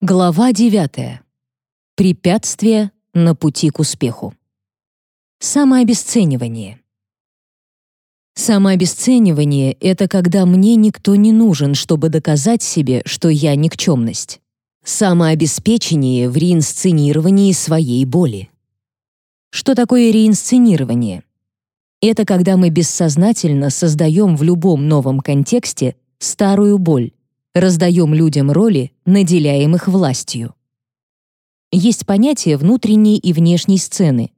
Глава 9. Препятствия на пути к успеху. Самообесценивание. Самообесценивание — это когда мне никто не нужен, чтобы доказать себе, что я никчемность. Самообеспечение в реинсценировании своей боли. Что такое реинсценирование? Это когда мы бессознательно создаем в любом новом контексте старую боль, раздаем людям роли, наделяем их властью. Есть понятие внутренней и внешней сцены.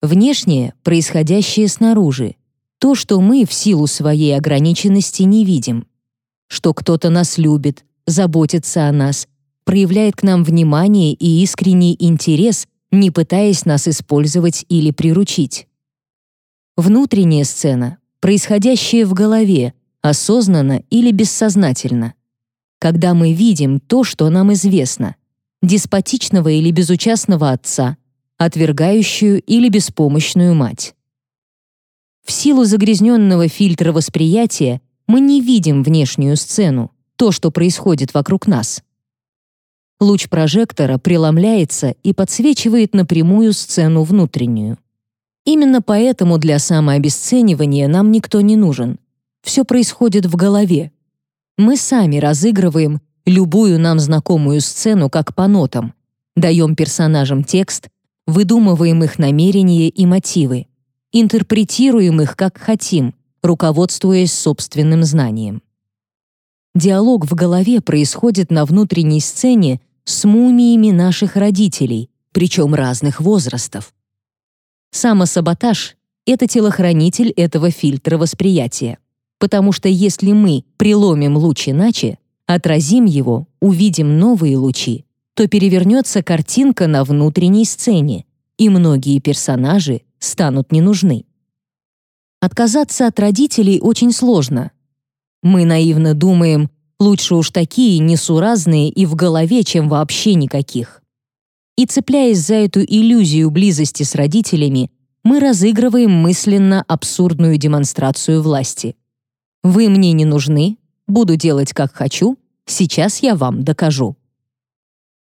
Внешнее — происходящее снаружи, то, что мы в силу своей ограниченности не видим, что кто-то нас любит, заботится о нас, проявляет к нам внимание и искренний интерес, не пытаясь нас использовать или приручить. Внутренняя сцена, происходящая в голове, осознанно или бессознательно. Когда мы видим то, что нам известно, деспотичного или безучастного отца, отвергающую или беспомощную мать. В силу загрязненного фильтра восприятия мы не видим внешнюю сцену, то, что происходит вокруг нас. Луч прожектора преломляется и подсвечивает напрямую сцену внутреннюю. Именно поэтому для самообесценивания нам никто не нужен. Все происходит в голове. Мы сами разыгрываем любую нам знакомую сцену как по нотам, даем персонажам текст, выдумываем их намерения и мотивы, интерпретируем их как хотим, руководствуясь собственным знанием. Диалог в голове происходит на внутренней сцене с мумиями наших родителей, причем разных возрастов. Самосаботаж — это телохранитель этого фильтра восприятия. Потому что если мы преломим луч иначе, отразим его, увидим новые лучи, то перевернется картинка на внутренней сцене, и многие персонажи станут не нужны. Отказаться от родителей очень сложно. Мы наивно думаем, лучше уж такие несуразные и в голове, чем вообще никаких. И цепляясь за эту иллюзию близости с родителями, мы разыгрываем мысленно абсурдную демонстрацию власти. «Вы мне не нужны, буду делать как хочу, сейчас я вам докажу».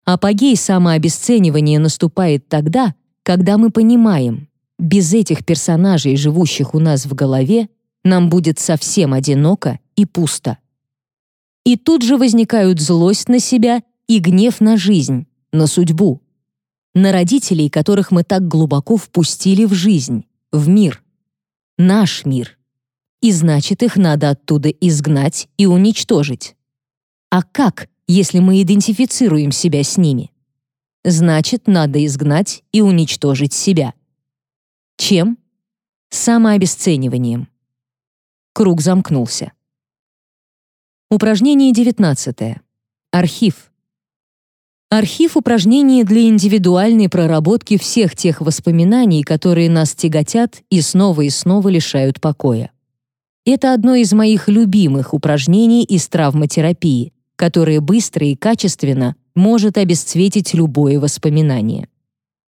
Апогей самообесценивания наступает тогда, когда мы понимаем, без этих персонажей, живущих у нас в голове, нам будет совсем одиноко и пусто. И тут же возникают злость на себя и гнев на жизнь, на судьбу на родителей, которых мы так глубоко впустили в жизнь, в мир. Наш мир. И значит, их надо оттуда изгнать и уничтожить. А как, если мы идентифицируем себя с ними? Значит, надо изгнать и уничтожить себя. Чем? Самообесцениванием. Круг замкнулся. Упражнение 19. Архив. Архив упражнений для индивидуальной проработки всех тех воспоминаний, которые нас тяготят и снова и снова лишают покоя. Это одно из моих любимых упражнений из травматерапии, которое быстро и качественно может обесцветить любое воспоминание.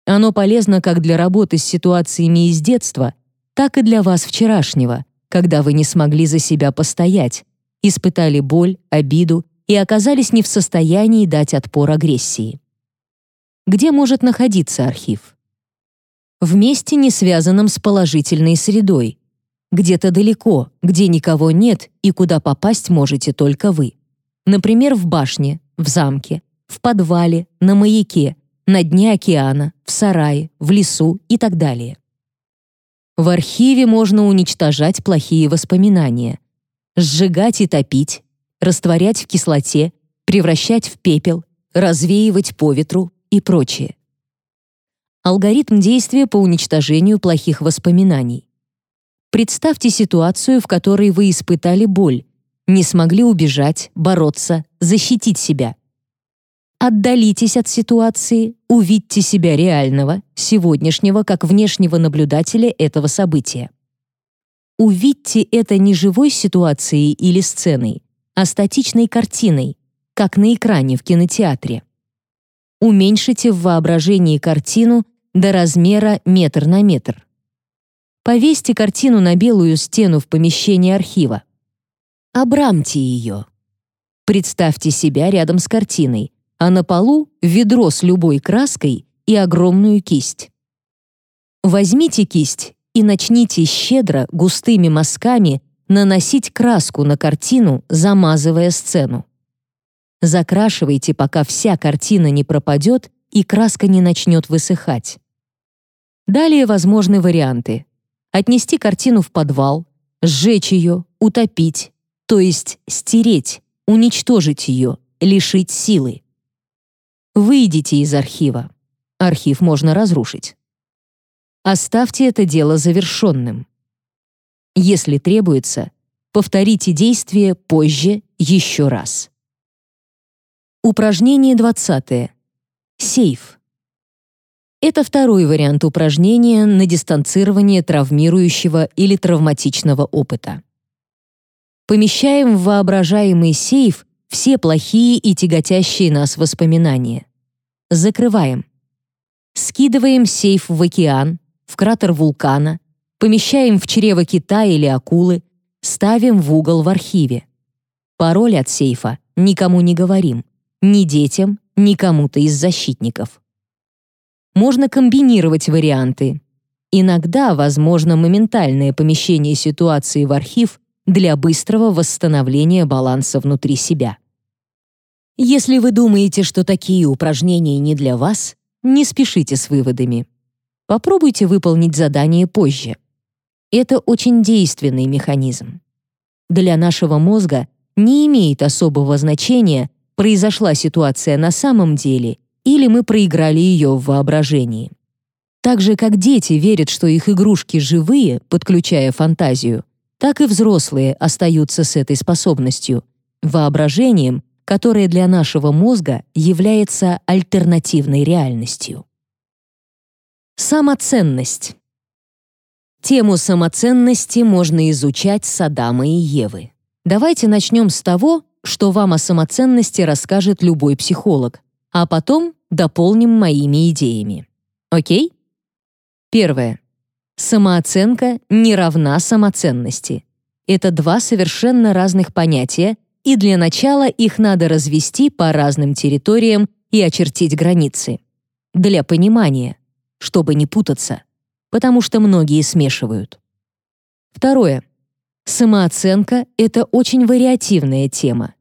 Оно полезно как для работы с ситуациями из детства, так и для вас вчерашнего, когда вы не смогли за себя постоять, испытали боль, обиду и оказались не в состоянии дать отпор агрессии. Где может находиться архив? В месте, не связанном с положительной средой. Где-то далеко, где никого нет и куда попасть можете только вы. Например, в башне, в замке, в подвале, на маяке, на дне океана, в сарае, в лесу и так далее. В архиве можно уничтожать плохие воспоминания, сжигать и топить, растворять в кислоте, превращать в пепел, развеивать по ветру и прочее. Алгоритм действия по уничтожению плохих воспоминаний. Представьте ситуацию, в которой вы испытали боль, не смогли убежать, бороться, защитить себя. Отдалитесь от ситуации, увидьте себя реального, сегодняшнего, как внешнего наблюдателя этого события. Увидьте это не живой ситуацией или сценой, а статичной картиной, как на экране в кинотеатре. Уменьшите в воображении картину до размера метр на метр. Повесьте картину на белую стену в помещении архива. Обрамьте ее. Представьте себя рядом с картиной, а на полу ведро с любой краской и огромную кисть. Возьмите кисть и начните щедро, густыми мазками наносить краску на картину, замазывая сцену. Закрашивайте, пока вся картина не пропадет и краска не начнет высыхать. Далее возможны варианты. Отнести картину в подвал, сжечь ее, утопить, то есть стереть, уничтожить ее, лишить силы. Выйдите из архива. Архив можно разрушить. Оставьте это дело завершенным. Если требуется, повторите действие позже еще раз. Упражнение 20. Сейф. Это второй вариант упражнения на дистанцирование травмирующего или травматичного опыта. Помещаем в воображаемый сейф все плохие и тяготящие нас воспоминания. Закрываем. Скидываем сейф в океан, в кратер вулкана, помещаем в чрево кита или акулы, ставим в угол в архиве. Пароль от сейфа никому не говорим, ни детям, ни кому-то из защитников. Можно комбинировать варианты. Иногда возможно моментальное помещение ситуации в архив для быстрого восстановления баланса внутри себя. Если вы думаете, что такие упражнения не для вас, не спешите с выводами. Попробуйте выполнить задание позже. Это очень действенный механизм. Для нашего мозга не имеет особого значения, произошла ситуация на самом деле или мы проиграли ее в воображении. Так же, как дети верят, что их игрушки живые, подключая фантазию, так и взрослые остаются с этой способностью, воображением, которое для нашего мозга является альтернативной реальностью. Самоценность. Тему самоценности можно изучать с Адама и Евы. Давайте начнем с того, что вам о самоценности расскажет любой психолог, а потом дополним моими идеями. Окей? Первое. Самооценка не равна самоценности. Это два совершенно разных понятия, и для начала их надо развести по разным территориям и очертить границы. Для понимания чтобы не путаться, потому что многие смешивают. Второе. Самооценка — это очень вариативная тема.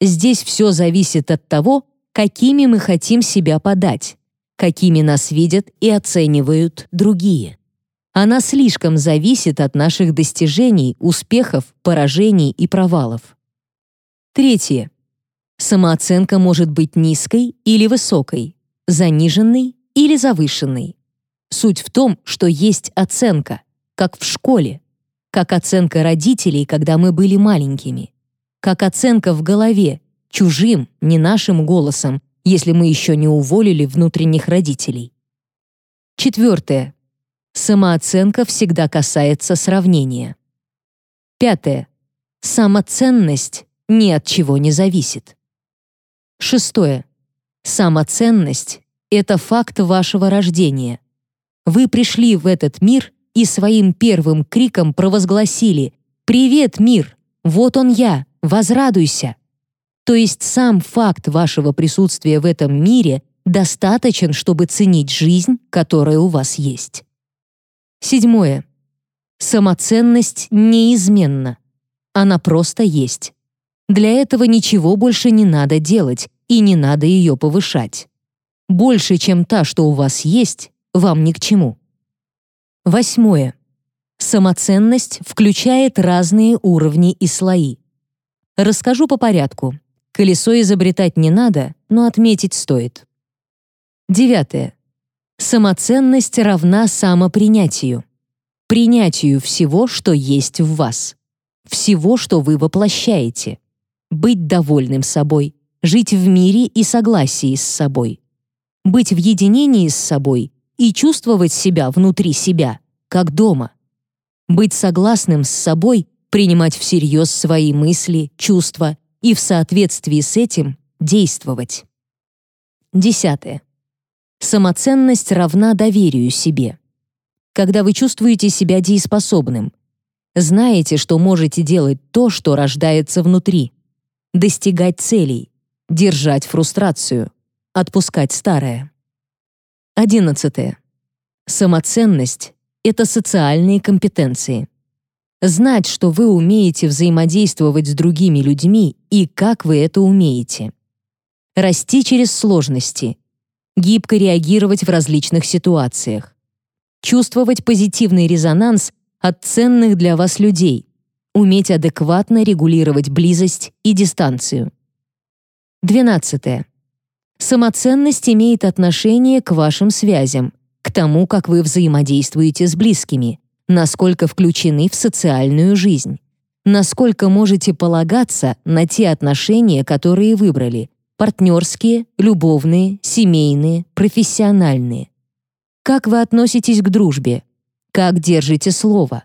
Здесь все зависит от того, какими мы хотим себя подать, какими нас видят и оценивают другие. Она слишком зависит от наших достижений, успехов, поражений и провалов. Третье. Самооценка может быть низкой или высокой, заниженной или завышенный. Суть в том, что есть оценка, как в школе, как оценка родителей, когда мы были маленькими, как оценка в голове, чужим, не нашим голосом, если мы еще не уволили внутренних родителей. Четвертое. Самооценка всегда касается сравнения. Пятое. Самоценность ни от чего не зависит. Шестое. Самоценность это факт вашего рождения. Вы пришли в этот мир и своим первым криком провозгласили «Привет, мир! Вот он я! Возрадуйся!» То есть сам факт вашего присутствия в этом мире достаточен, чтобы ценить жизнь, которая у вас есть. Седьмое. Самоценность неизменна. Она просто есть. Для этого ничего больше не надо делать и не надо ее повышать больше, чем та, что у вас есть, вам ни к чему. Восьмое. Самоценность включает разные уровни и слои. Расскажу по порядку. Колесо изобретать не надо, но отметить стоит. Девятое. Самоценность равна самопринятию. Принятию всего, что есть в вас. Всего, что вы воплощаете. Быть довольным собой, жить в мире и согласии с собой быть в единении с собой и чувствовать себя внутри себя, как дома. Быть согласным с собой, принимать всерьез свои мысли, чувства и в соответствии с этим действовать. Десятое. Самоценность равна доверию себе. Когда вы чувствуете себя дееспособным, знаете, что можете делать то, что рождается внутри, достигать целей, Держать фрустрацию. Отпускать старое. 11. Самоценность — это социальные компетенции. Знать, что вы умеете взаимодействовать с другими людьми и как вы это умеете. Расти через сложности. Гибко реагировать в различных ситуациях. Чувствовать позитивный резонанс от ценных для вас людей. Уметь адекватно регулировать близость и дистанцию. 12. Самоценность имеет отношение к вашим связям, к тому, как вы взаимодействуете с близкими, насколько включены в социальную жизнь, насколько можете полагаться на те отношения, которые выбрали – партнерские, любовные, семейные, профессиональные. Как вы относитесь к дружбе? Как держите слово?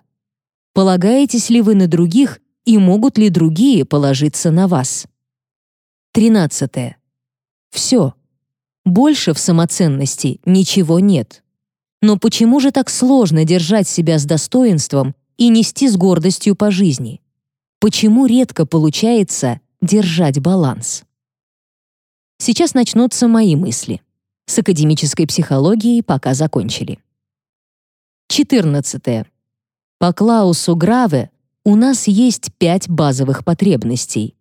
Полагаетесь ли вы на других и могут ли другие положиться на вас? 13. Все. Больше в самоценности ничего нет. Но почему же так сложно держать себя с достоинством и нести с гордостью по жизни? Почему редко получается держать баланс? Сейчас начнутся мои мысли. С академической психологией пока закончили. 14. По Клаусу Граве у нас есть пять базовых потребностей.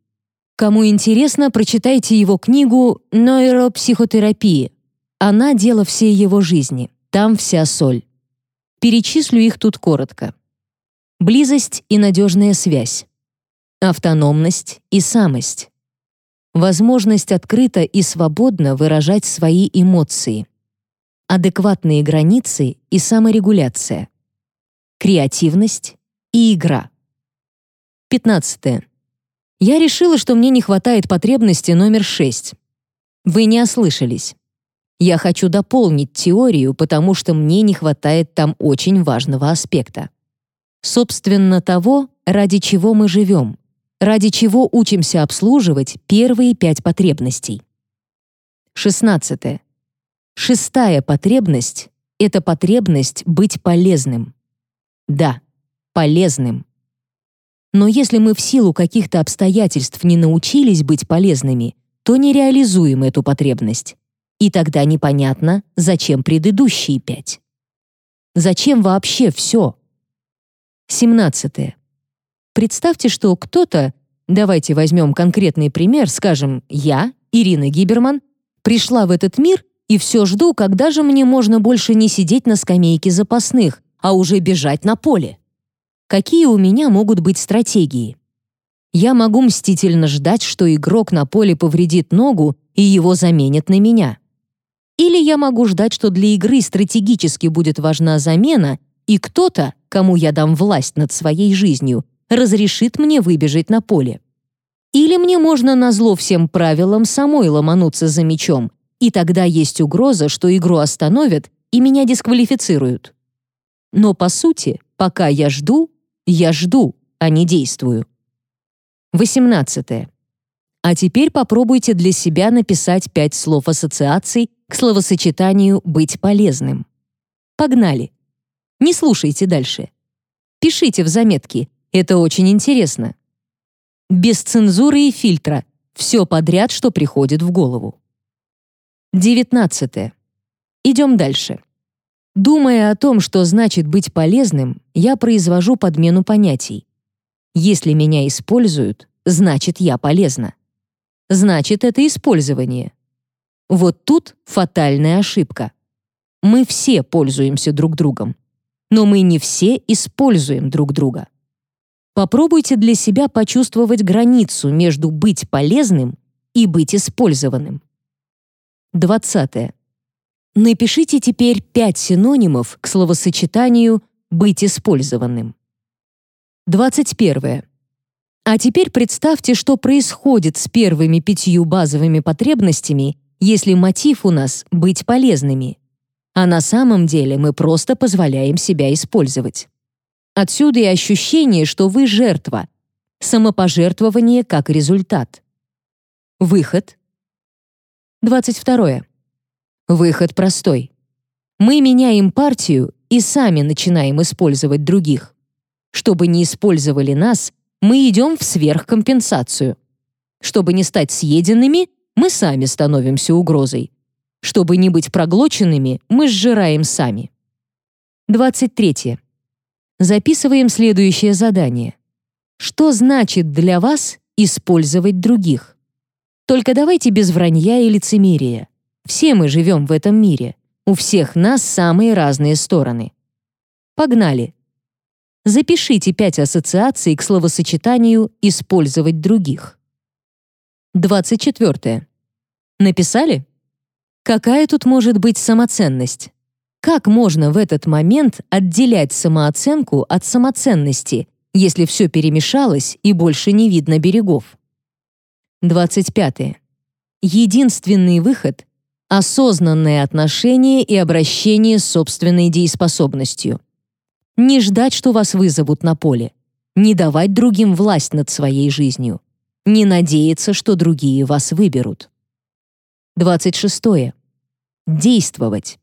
Кому интересно, прочитайте его книгу «Нейропсихотерапия». Она — дело всей его жизни. Там вся соль. Перечислю их тут коротко. Близость и надежная связь. Автономность и самость. Возможность открыто и свободно выражать свои эмоции. Адекватные границы и саморегуляция. Креативность и игра. 15. Я решила, что мне не хватает потребности номер 6. Вы не ослышались. Я хочу дополнить теорию, потому что мне не хватает там очень важного аспекта. Собственно, того, ради чего мы живем, ради чего учимся обслуживать первые пять потребностей. 16. Шестая потребность — это потребность быть полезным. Да, полезным. Но если мы в силу каких-то обстоятельств не научились быть полезными, то не реализуем эту потребность. И тогда непонятно, зачем предыдущие пять. Зачем вообще все? 17. Представьте, что кто-то, давайте возьмем конкретный пример, скажем, я, Ирина Гиберман, пришла в этот мир и все жду, когда же мне можно больше не сидеть на скамейке запасных, а уже бежать на поле. Какие у меня могут быть стратегии? Я могу мстительно ждать, что игрок на поле повредит ногу и его заменят на меня. Или я могу ждать, что для игры стратегически будет важна замена, и кто-то, кому я дам власть над своей жизнью, разрешит мне выбежать на поле. Или мне можно назло всем правилам самой ломануться за мячом, и тогда есть угроза, что игру остановят и меня дисквалифицируют. Но по сути, пока я жду, я жду, а не действую. 18. А теперь попробуйте для себя написать пять слов ассоциаций к словосочетанию «быть полезным». Погнали. Не слушайте дальше. Пишите в заметки, это очень интересно. Без цензуры и фильтра. Все подряд, что приходит в голову. 19. Идем дальше. Думая о том, что значит быть полезным, я произвожу подмену понятий. Если меня используют, значит, я полезна. Значит, это использование. Вот тут фатальная ошибка. Мы все пользуемся друг другом, но мы не все используем друг друга. Попробуйте для себя почувствовать границу между быть полезным и быть использованным. 20. Напишите теперь пять синонимов к словосочетанию «быть использованным». 21. А теперь представьте, что происходит с первыми пятью базовыми потребностями, если мотив у нас — быть полезными. А на самом деле мы просто позволяем себя использовать. Отсюда и ощущение, что вы жертва, самопожертвование как результат. Выход. 22. Выход простой. Мы меняем партию и сами начинаем использовать других. Чтобы не использовали нас, мы идем в сверхкомпенсацию. Чтобы не стать съеденными, Мы сами становимся угрозой. Чтобы не быть проглоченными, мы сжираем сами. 23. Записываем следующее задание. Что значит для вас использовать других? Только давайте без вранья и лицемерия. Все мы живем в этом мире. У всех нас самые разные стороны. Погнали. Запишите пять ассоциаций к словосочетанию «использовать других». 24. Написали? Какая тут может быть самоценность? Как можно в этот момент отделять самооценку от самоценности, если все перемешалось и больше не видно берегов? 25. Единственный выход — осознанное отношение и обращение с собственной дееспособностью. Не ждать, что вас вызовут на поле. Не давать другим власть над своей жизнью. Не надеяться, что другие вас выберут. 26. Действовать.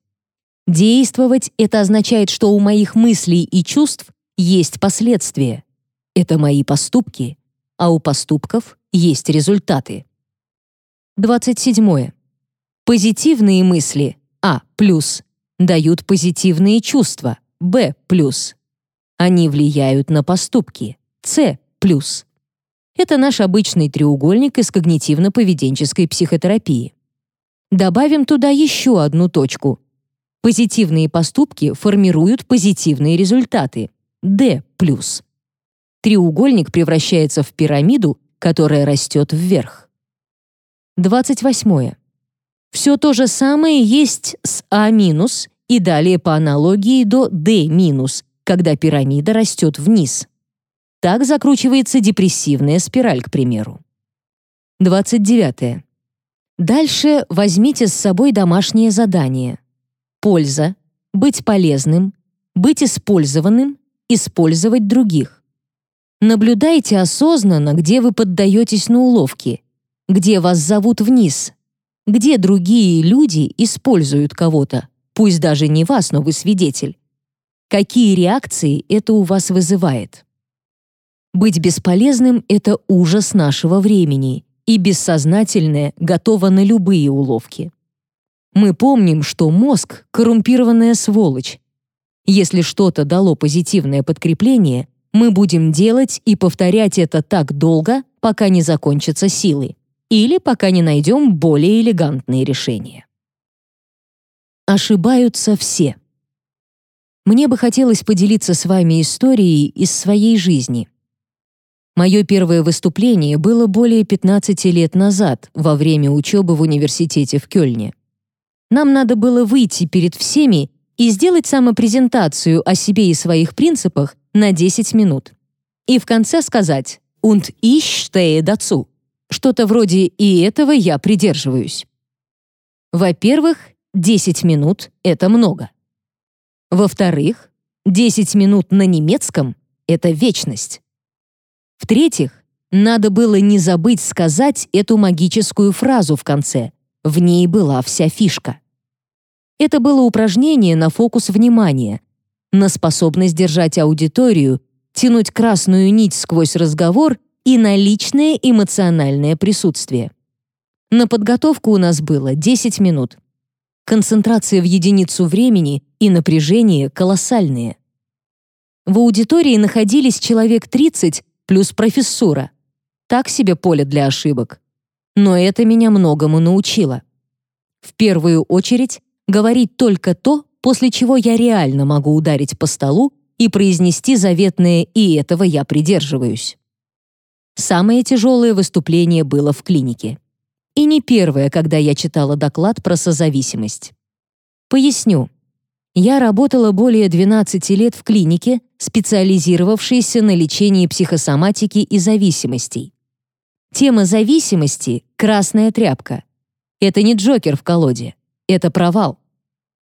Действовать — это означает, что у моих мыслей и чувств есть последствия. Это мои поступки, а у поступков есть результаты. 27. Позитивные мысли А+, дают позитивные чувства Б+. Они влияют на поступки С+. Это наш обычный треугольник из когнитивно-поведенческой психотерапии. Добавим туда еще одну точку. Позитивные поступки формируют позитивные результаты D+. Треугольник превращается в пирамиду, которая растет вверх. 28. Все то же самое есть с А- и далее по аналогии до D-, когда пирамида растет вниз. Так закручивается депрессивная спираль, к примеру. 29. Дальше возьмите с собой домашнее задание. Польза, быть полезным, быть использованным, использовать других. Наблюдайте осознанно, где вы поддаетесь на уловки, где вас зовут вниз, где другие люди используют кого-то, пусть даже не вас, но вы свидетель. Какие реакции это у вас вызывает? Быть бесполезным — это ужас нашего времени, и бессознательное готово на любые уловки. Мы помним, что мозг — коррумпированная сволочь. Если что-то дало позитивное подкрепление, мы будем делать и повторять это так долго, пока не закончатся силы, или пока не найдем более элегантные решения. Ошибаются все. Мне бы хотелось поделиться с вами историей из своей жизни. Мое первое выступление было более 15 лет назад, во время учебы в университете в Кёльне. Нам надо было выйти перед всеми и сделать самопрезентацию о себе и своих принципах на 10 минут. И в конце сказать «Und ich stehe dazu». Что-то вроде «и этого я придерживаюсь». Во-первых, 10 минут — это много. Во-вторых, 10 минут на немецком — это вечность. В-третьих, надо было не забыть сказать эту магическую фразу в конце. В ней была вся фишка. Это было упражнение на фокус внимания, на способность держать аудиторию, тянуть красную нить сквозь разговор и на личное эмоциональное присутствие. На подготовку у нас было 10 минут. Концентрация в единицу времени и напряжение колоссальные. В аудитории находились человек 30 плюс профессура. Так себе поле для ошибок. Но это меня многому научило. В первую очередь, говорить только то, после чего я реально могу ударить по столу и произнести заветное «и этого я придерживаюсь». Самое тяжелое выступление было в клинике. И не первое, когда я читала доклад про созависимость. Поясню. Я работала более 12 лет в клинике, специализировавшейся на лечении психосоматики и зависимостей. Тема зависимости — красная тряпка. Это не Джокер в колоде. Это провал.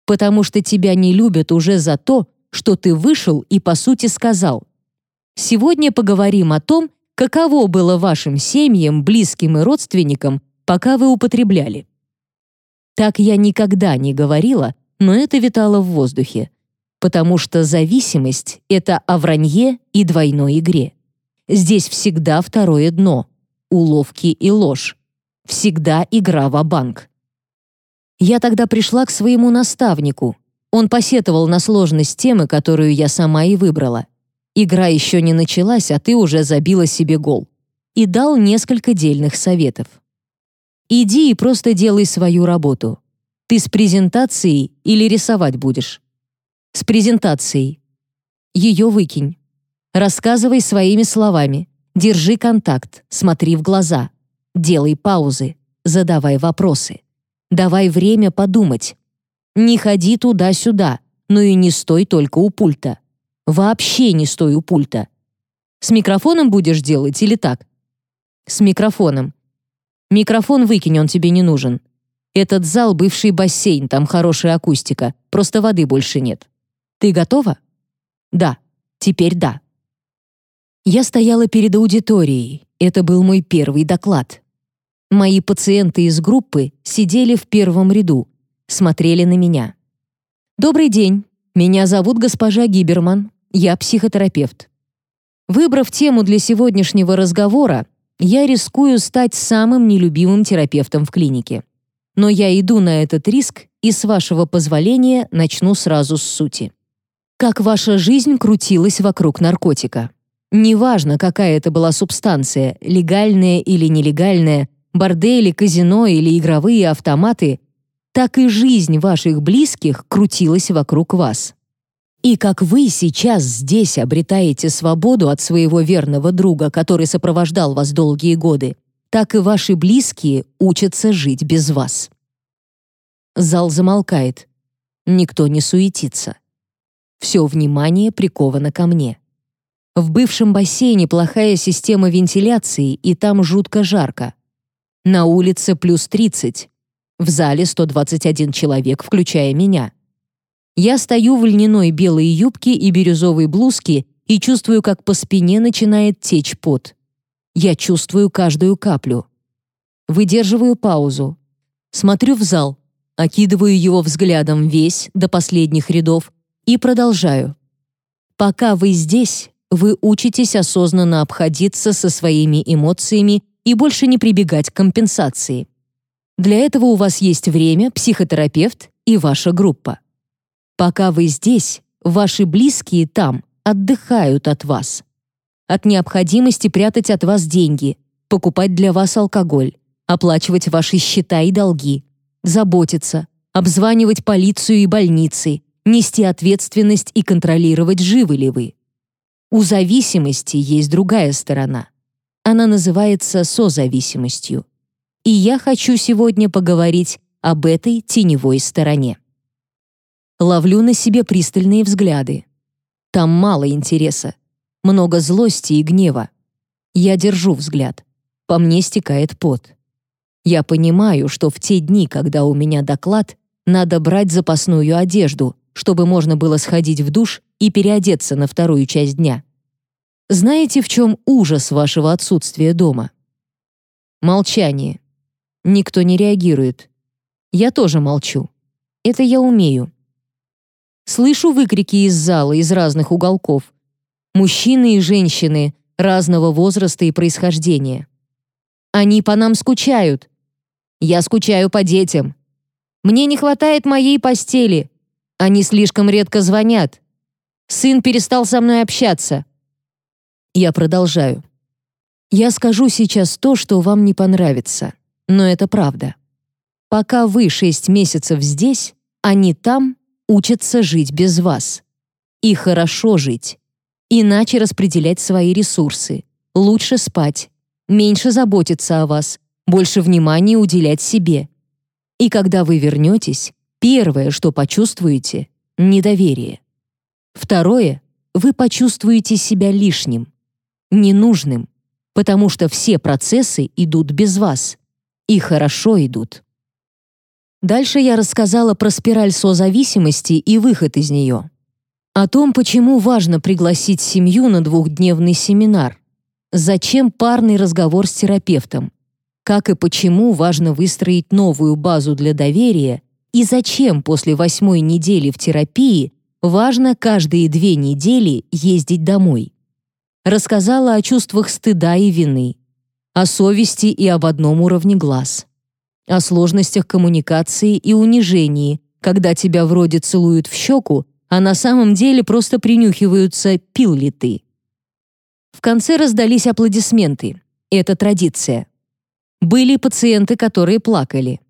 Потому что тебя не любят уже за то, что ты вышел и, по сути, сказал. Сегодня поговорим о том, каково было вашим семьям, близким и родственникам пока вы употребляли. Так я никогда не говорила, но это витало в воздухе, потому что зависимость — это о вранье и двойной игре. Здесь всегда второе дно — уловки и ложь. Всегда игра в банк Я тогда пришла к своему наставнику. Он посетовал на сложность темы, которую я сама и выбрала. Игра еще не началась, а ты уже забила себе гол. И дал несколько дельных советов. Иди и просто делай свою работу. Ты с презентацией или рисовать будешь? С презентацией. Ее выкинь. Рассказывай своими словами. Держи контакт, смотри в глаза. Делай паузы, задавай вопросы. Давай время подумать. Не ходи туда-сюда, но и не стой только у пульта. Вообще не стой у пульта. С микрофоном будешь делать или так? С микрофоном. Микрофон выкинь, он тебе не нужен. Этот зал — бывший бассейн, там хорошая акустика, просто воды больше нет. Ты готова? Да. Теперь да. Я стояла перед аудиторией. Это был мой первый доклад. Мои пациенты из группы сидели в первом ряду, смотрели на меня. «Добрый день. Меня зовут госпожа Гиберман. Я психотерапевт. Выбрав тему для сегодняшнего разговора, я рискую стать самым нелюбимым терапевтом в клинике. Но я иду на этот риск и, с вашего позволения, начну сразу с сути. Как ваша жизнь крутилась вокруг наркотика? Неважно, какая это была субстанция, легальная или нелегальная, бордели, казино или игровые автоматы, так и жизнь ваших близких крутилась вокруг вас. И как вы сейчас здесь обретаете свободу от своего верного друга, который сопровождал вас долгие годы, так и ваши близкие учатся жить без вас. Зал замолкает. Никто не суетится. Все внимание приковано ко мне. В бывшем бассейне плохая система вентиляции, и там жутко жарко. На улице плюс 30. В зале 121 человек, включая меня. Я стою в льняной белой юбке и бирюзовой блузке и чувствую, как по спине начинает течь пот. Я чувствую каждую каплю. Выдерживаю паузу. Смотрю в зал, окидываю его взглядом весь, до последних рядов, и продолжаю. Пока вы здесь, вы учитесь осознанно обходиться со своими эмоциями и больше не прибегать к компенсации. Для этого у вас есть время, психотерапевт и ваша группа. Пока вы здесь, ваши близкие там отдыхают от вас. От необходимости прятать от вас деньги, покупать для вас алкоголь, оплачивать ваши счета и долги, заботиться, обзванивать полицию и больницы, нести ответственность и контролировать, живы ли вы. У зависимости есть другая сторона. Она называется созависимостью. И я хочу сегодня поговорить об этой теневой стороне. Ловлю на себе пристальные взгляды. Там мало интереса, много злости и гнева. Я держу взгляд. По мне стекает пот. Я понимаю, что в те дни, когда у меня доклад, надо брать запасную одежду, чтобы можно было сходить в душ и переодеться на вторую часть дня. Знаете, в чем ужас вашего отсутствия дома? Молчание. Никто не реагирует. Я тоже молчу. Это я умею. Слышу выкрики из зала, из разных уголков. Мужчины и женщины разного возраста и происхождения. Они по нам скучают. Я скучаю по детям. Мне не хватает моей постели. Они слишком редко звонят. Сын перестал со мной общаться. Я продолжаю. Я скажу сейчас то, что вам не понравится, но это правда. Пока вы шесть месяцев здесь, они там учатся жить без вас. И хорошо жить. Иначе распределять свои ресурсы, лучше спать, меньше заботиться о вас, больше внимания уделять себе. И когда вы вернетесь, первое, что почувствуете — недоверие. Второе — вы почувствуете себя лишним ненужным, потому что все процессы идут без вас. И хорошо идут. Дальше я рассказала про спираль созависимости и выход из нее. О том, почему важно пригласить семью на двухдневный семинар. Зачем парный разговор с терапевтом. Как и почему важно выстроить новую базу для доверия и зачем после восьмой недели в терапии важно каждые две недели ездить домой рассказала о чувствах стыда и вины, о совести и об одном уровне глаз, о сложностях коммуникации и унижении, когда тебя вроде целуют в щеку, а на самом деле просто принюхиваются, пил ли ты. В конце раздались аплодисменты. Это традиция. Были пациенты, которые плакали.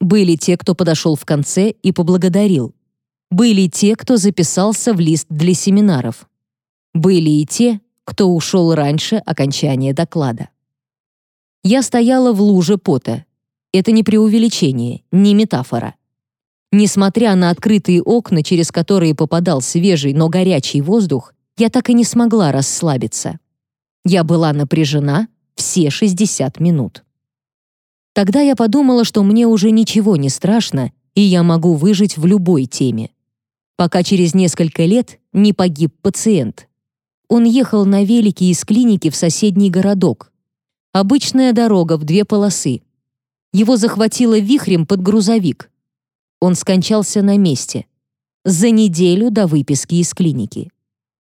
Были те, кто подошел в конце и поблагодарил. Были те, кто записался в лист для семинаров. Были и те, кто ушел раньше окончания доклада. Я стояла в луже пота. Это не преувеличение, не метафора. Несмотря на открытые окна, через которые попадал свежий, но горячий воздух, я так и не смогла расслабиться. Я была напряжена все 60 минут. Тогда я подумала, что мне уже ничего не страшно, и я могу выжить в любой теме. Пока через несколько лет не погиб пациент. Он ехал на велике из клиники в соседний городок. Обычная дорога в две полосы. Его захватило вихрем под грузовик. Он скончался на месте. За неделю до выписки из клиники.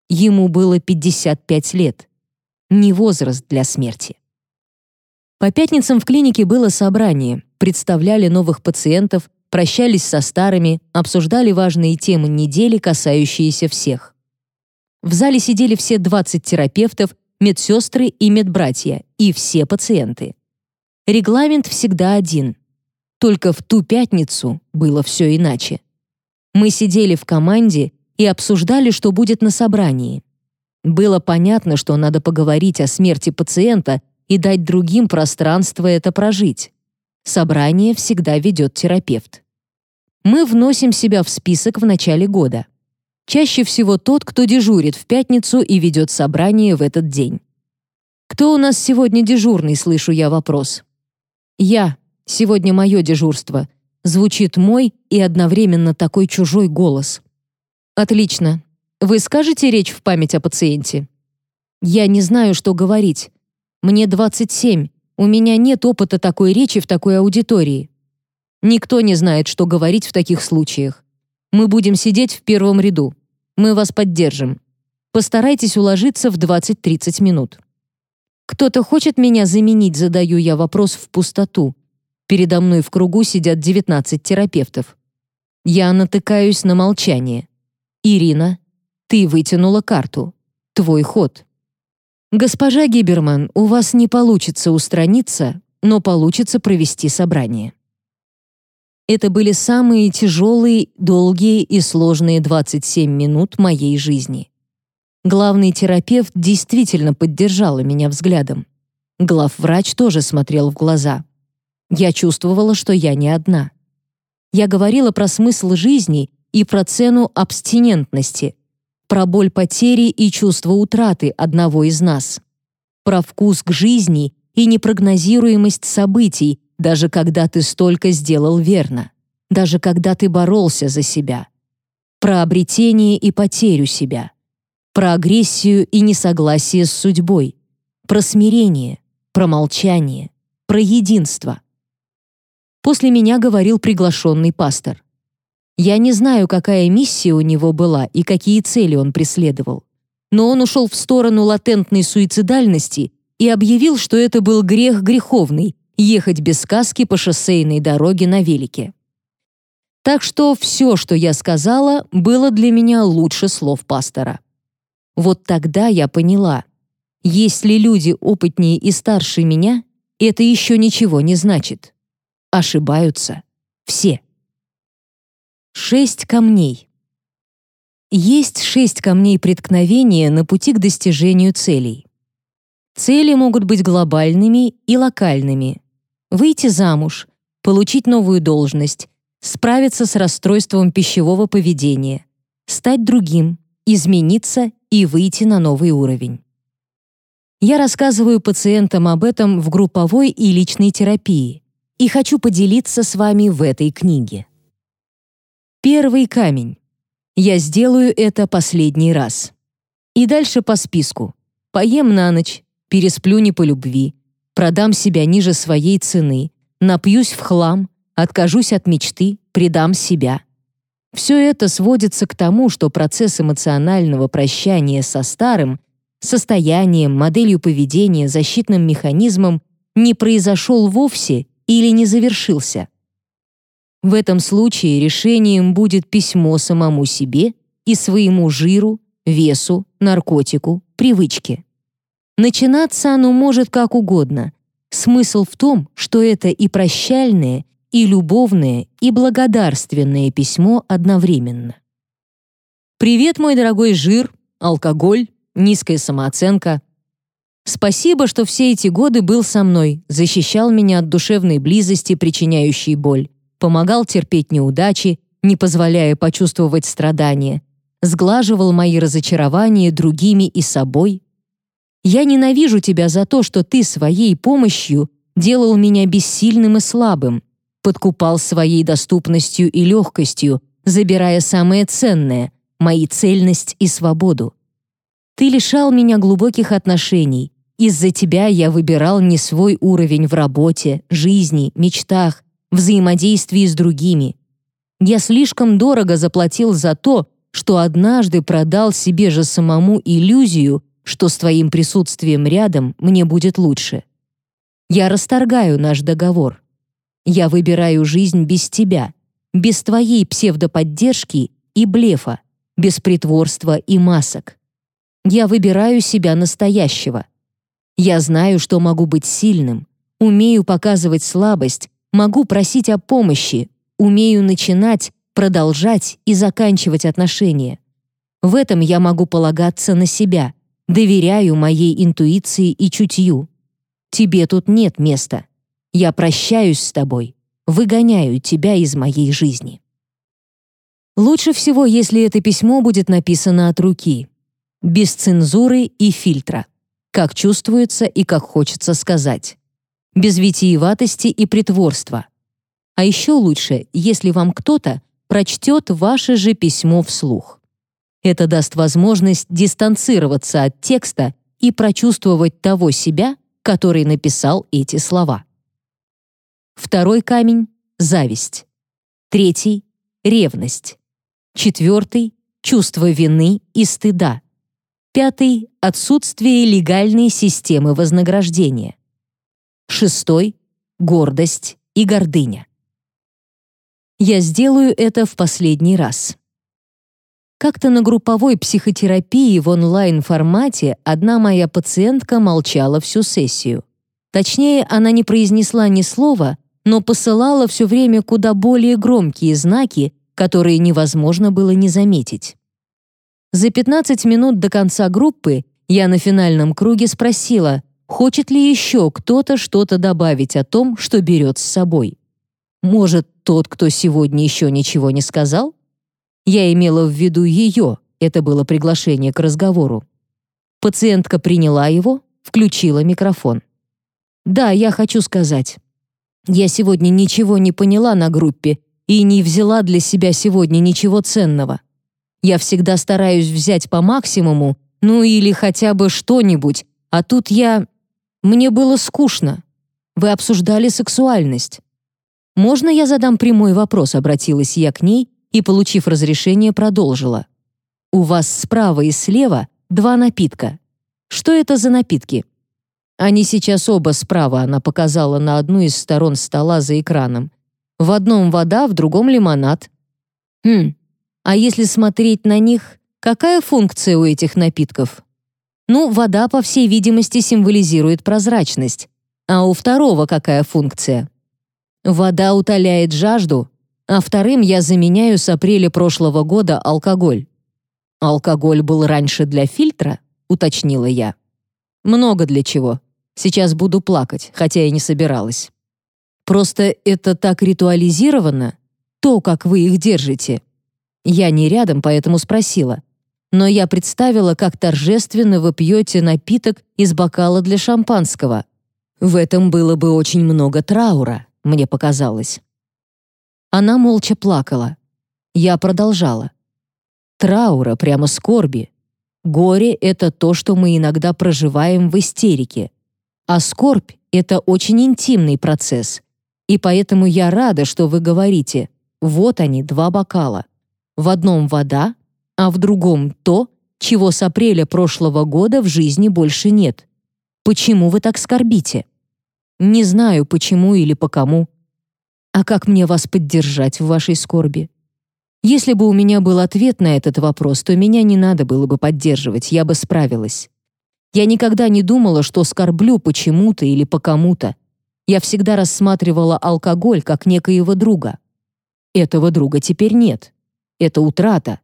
Ему было 55 лет. Не возраст для смерти. По пятницам в клинике было собрание, представляли новых пациентов, прощались со старыми, обсуждали важные темы недели, касающиеся всех. В зале сидели все 20 терапевтов, медсестры и медбратья, и все пациенты. Регламент всегда один. Только в ту пятницу было все иначе. Мы сидели в команде и обсуждали, что будет на собрании. Было понятно, что надо поговорить о смерти пациента и дать другим пространство это прожить. Собрание всегда ведет терапевт. Мы вносим себя в список в начале года. Чаще всего тот, кто дежурит в пятницу и ведет собрание в этот день. «Кто у нас сегодня дежурный?» — слышу я вопрос. «Я. Сегодня мое дежурство». Звучит мой и одновременно такой чужой голос. «Отлично. Вы скажете речь в память о пациенте?» «Я не знаю, что говорить. Мне 27. У меня нет опыта такой речи в такой аудитории. Никто не знает, что говорить в таких случаях. Мы будем сидеть в первом ряду. Мы вас поддержим. Постарайтесь уложиться в 20-30 минут. Кто-то хочет меня заменить, задаю я вопрос в пустоту. Передо мной в кругу сидят 19 терапевтов. Я натыкаюсь на молчание. Ирина, ты вытянула карту. Твой ход. Госпожа Гиберман, у вас не получится устраниться, но получится провести собрание. Это были самые тяжелые, долгие и сложные 27 минут моей жизни. Главный терапевт действительно поддержала меня взглядом. Главврач тоже смотрел в глаза. Я чувствовала, что я не одна. Я говорила про смысл жизни и про цену абстинентности, про боль потери и чувство утраты одного из нас, про вкус к жизни и непрогнозируемость событий, даже когда ты столько сделал верно, даже когда ты боролся за себя. Про обретение и потерю себя. Про агрессию и несогласие с судьбой. Про смирение, про молчание, про единство. После меня говорил приглашенный пастор. Я не знаю, какая миссия у него была и какие цели он преследовал. Но он ушел в сторону латентной суицидальности и объявил, что это был грех греховный, ехать без сказки по шоссейной дороге на велике. Так что все, что я сказала, было для меня лучше слов пастора. Вот тогда я поняла, если люди опытнее и старше меня, это еще ничего не значит. Ошибаются все. Шесть камней. Есть шесть камней преткновения на пути к достижению целей. Цели могут быть глобальными и локальными, выйти замуж, получить новую должность, справиться с расстройством пищевого поведения, стать другим, измениться и выйти на новый уровень. Я рассказываю пациентам об этом в групповой и личной терапии и хочу поделиться с вами в этой книге. Первый камень. Я сделаю это последний раз. И дальше по списку. Поем на ночь, пересплю не по любви, продам себя ниже своей цены, напьюсь в хлам, откажусь от мечты, предам себя. Все это сводится к тому, что процесс эмоционального прощания со старым, состоянием, моделью поведения, защитным механизмом не произошел вовсе или не завершился. В этом случае решением будет письмо самому себе и своему жиру, весу, наркотику, привычке. Начинаться оно может как угодно. Смысл в том, что это и прощальное, и любовное, и благодарственное письмо одновременно. «Привет, мой дорогой жир, алкоголь, низкая самооценка. Спасибо, что все эти годы был со мной, защищал меня от душевной близости, причиняющей боль, помогал терпеть неудачи, не позволяя почувствовать страдания, сглаживал мои разочарования другими и собой, я ненавижу тебя за то, что ты своей помощью делал меня бессильным и слабым, подкупал своей доступностью и легкостью, забирая самое ценное — мои цельность и свободу. Ты лишал меня глубоких отношений. Из-за тебя я выбирал не свой уровень в работе, жизни, мечтах, взаимодействии с другими. Я слишком дорого заплатил за то, что однажды продал себе же самому иллюзию, что с твоим присутствием рядом мне будет лучше. Я расторгаю наш договор. Я выбираю жизнь без тебя, без твоей псевдоподдержки и блефа, без притворства и масок. Я выбираю себя настоящего. Я знаю, что могу быть сильным, умею показывать слабость, могу просить о помощи, умею начинать, продолжать и заканчивать отношения. В этом я могу полагаться на себя, Доверяю моей интуиции и чутью. Тебе тут нет места. Я прощаюсь с тобой, выгоняю тебя из моей жизни. Лучше всего, если это письмо будет написано от руки, без цензуры и фильтра, как чувствуется и как хочется сказать, без витиеватости и притворства. А еще лучше, если вам кто-то прочтет ваше же письмо вслух. Это даст возможность дистанцироваться от текста и прочувствовать того себя, который написал эти слова. Второй камень — зависть. Третий — ревность. Четвертый — чувство вины и стыда. Пятый — отсутствие легальной системы вознаграждения. Шестой — гордость и гордыня. Я сделаю это в последний раз. Как-то на групповой психотерапии в онлайн-формате одна моя пациентка молчала всю сессию. Точнее, она не произнесла ни слова, но посылала все время куда более громкие знаки, которые невозможно было не заметить. За 15 минут до конца группы я на финальном круге спросила, хочет ли еще кто-то что-то добавить о том, что берет с собой. Может, тот, кто сегодня еще ничего не сказал? Я имела в виду ее, это было приглашение к разговору. Пациентка приняла его, включила микрофон. «Да, я хочу сказать. Я сегодня ничего не поняла на группе и не взяла для себя сегодня ничего ценного. Я всегда стараюсь взять по максимуму, ну или хотя бы что-нибудь, а тут я... Мне было скучно. Вы обсуждали сексуальность. Можно я задам прямой вопрос, обратилась я к ней, и, получив разрешение, продолжила. «У вас справа и слева два напитка. Что это за напитки?» «Они сейчас оба справа», она показала на одну из сторон стола за экраном. «В одном вода, в другом лимонад». «Хм, а если смотреть на них, какая функция у этих напитков?» «Ну, вода, по всей видимости, символизирует прозрачность. А у второго какая функция?» «Вода утоляет жажду, а вторым я заменяю с апреля прошлого года алкоголь. Алкоголь был раньше для фильтра, уточнила я. Много для чего. Сейчас буду плакать, хотя и не собиралась. Просто это так ритуализировано, то, как вы их держите. Я не рядом, поэтому спросила. Но я представила, как торжественно вы пьете напиток из бокала для шампанского. В этом было бы очень много траура, мне показалось. Она молча плакала. Я продолжала. Траура, прямо скорби. Горе — это то, что мы иногда проживаем в истерике. А скорбь — это очень интимный процесс. И поэтому я рада, что вы говорите, вот они, два бокала. В одном вода, а в другом то, чего с апреля прошлого года в жизни больше нет. Почему вы так скорбите? Не знаю, почему или по кому. А как мне вас поддержать в вашей скорби? Если бы у меня был ответ на этот вопрос, то меня не надо было бы поддерживать, я бы справилась. Я никогда не думала, что скорблю почему-то или по кому-то. Я всегда рассматривала алкоголь как некоего друга. Этого друга теперь нет. Это утрата.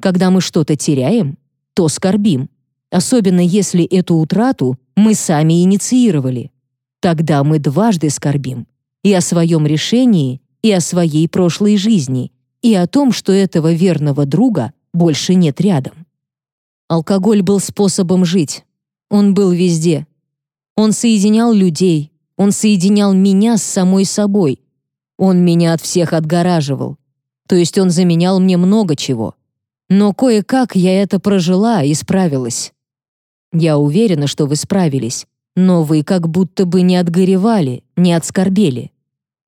Когда мы что-то теряем, то скорбим. Особенно если эту утрату мы сами инициировали. Тогда мы дважды скорбим. И о своем решении, и о своей прошлой жизни, и о том, что этого верного друга больше нет рядом. Алкоголь был способом жить. Он был везде. Он соединял людей. Он соединял меня с самой собой. Он меня от всех отгораживал. То есть он заменял мне много чего. Но кое-как я это прожила и справилась. Я уверена, что вы справились, но вы как будто бы не отгоревали, не отскорбели.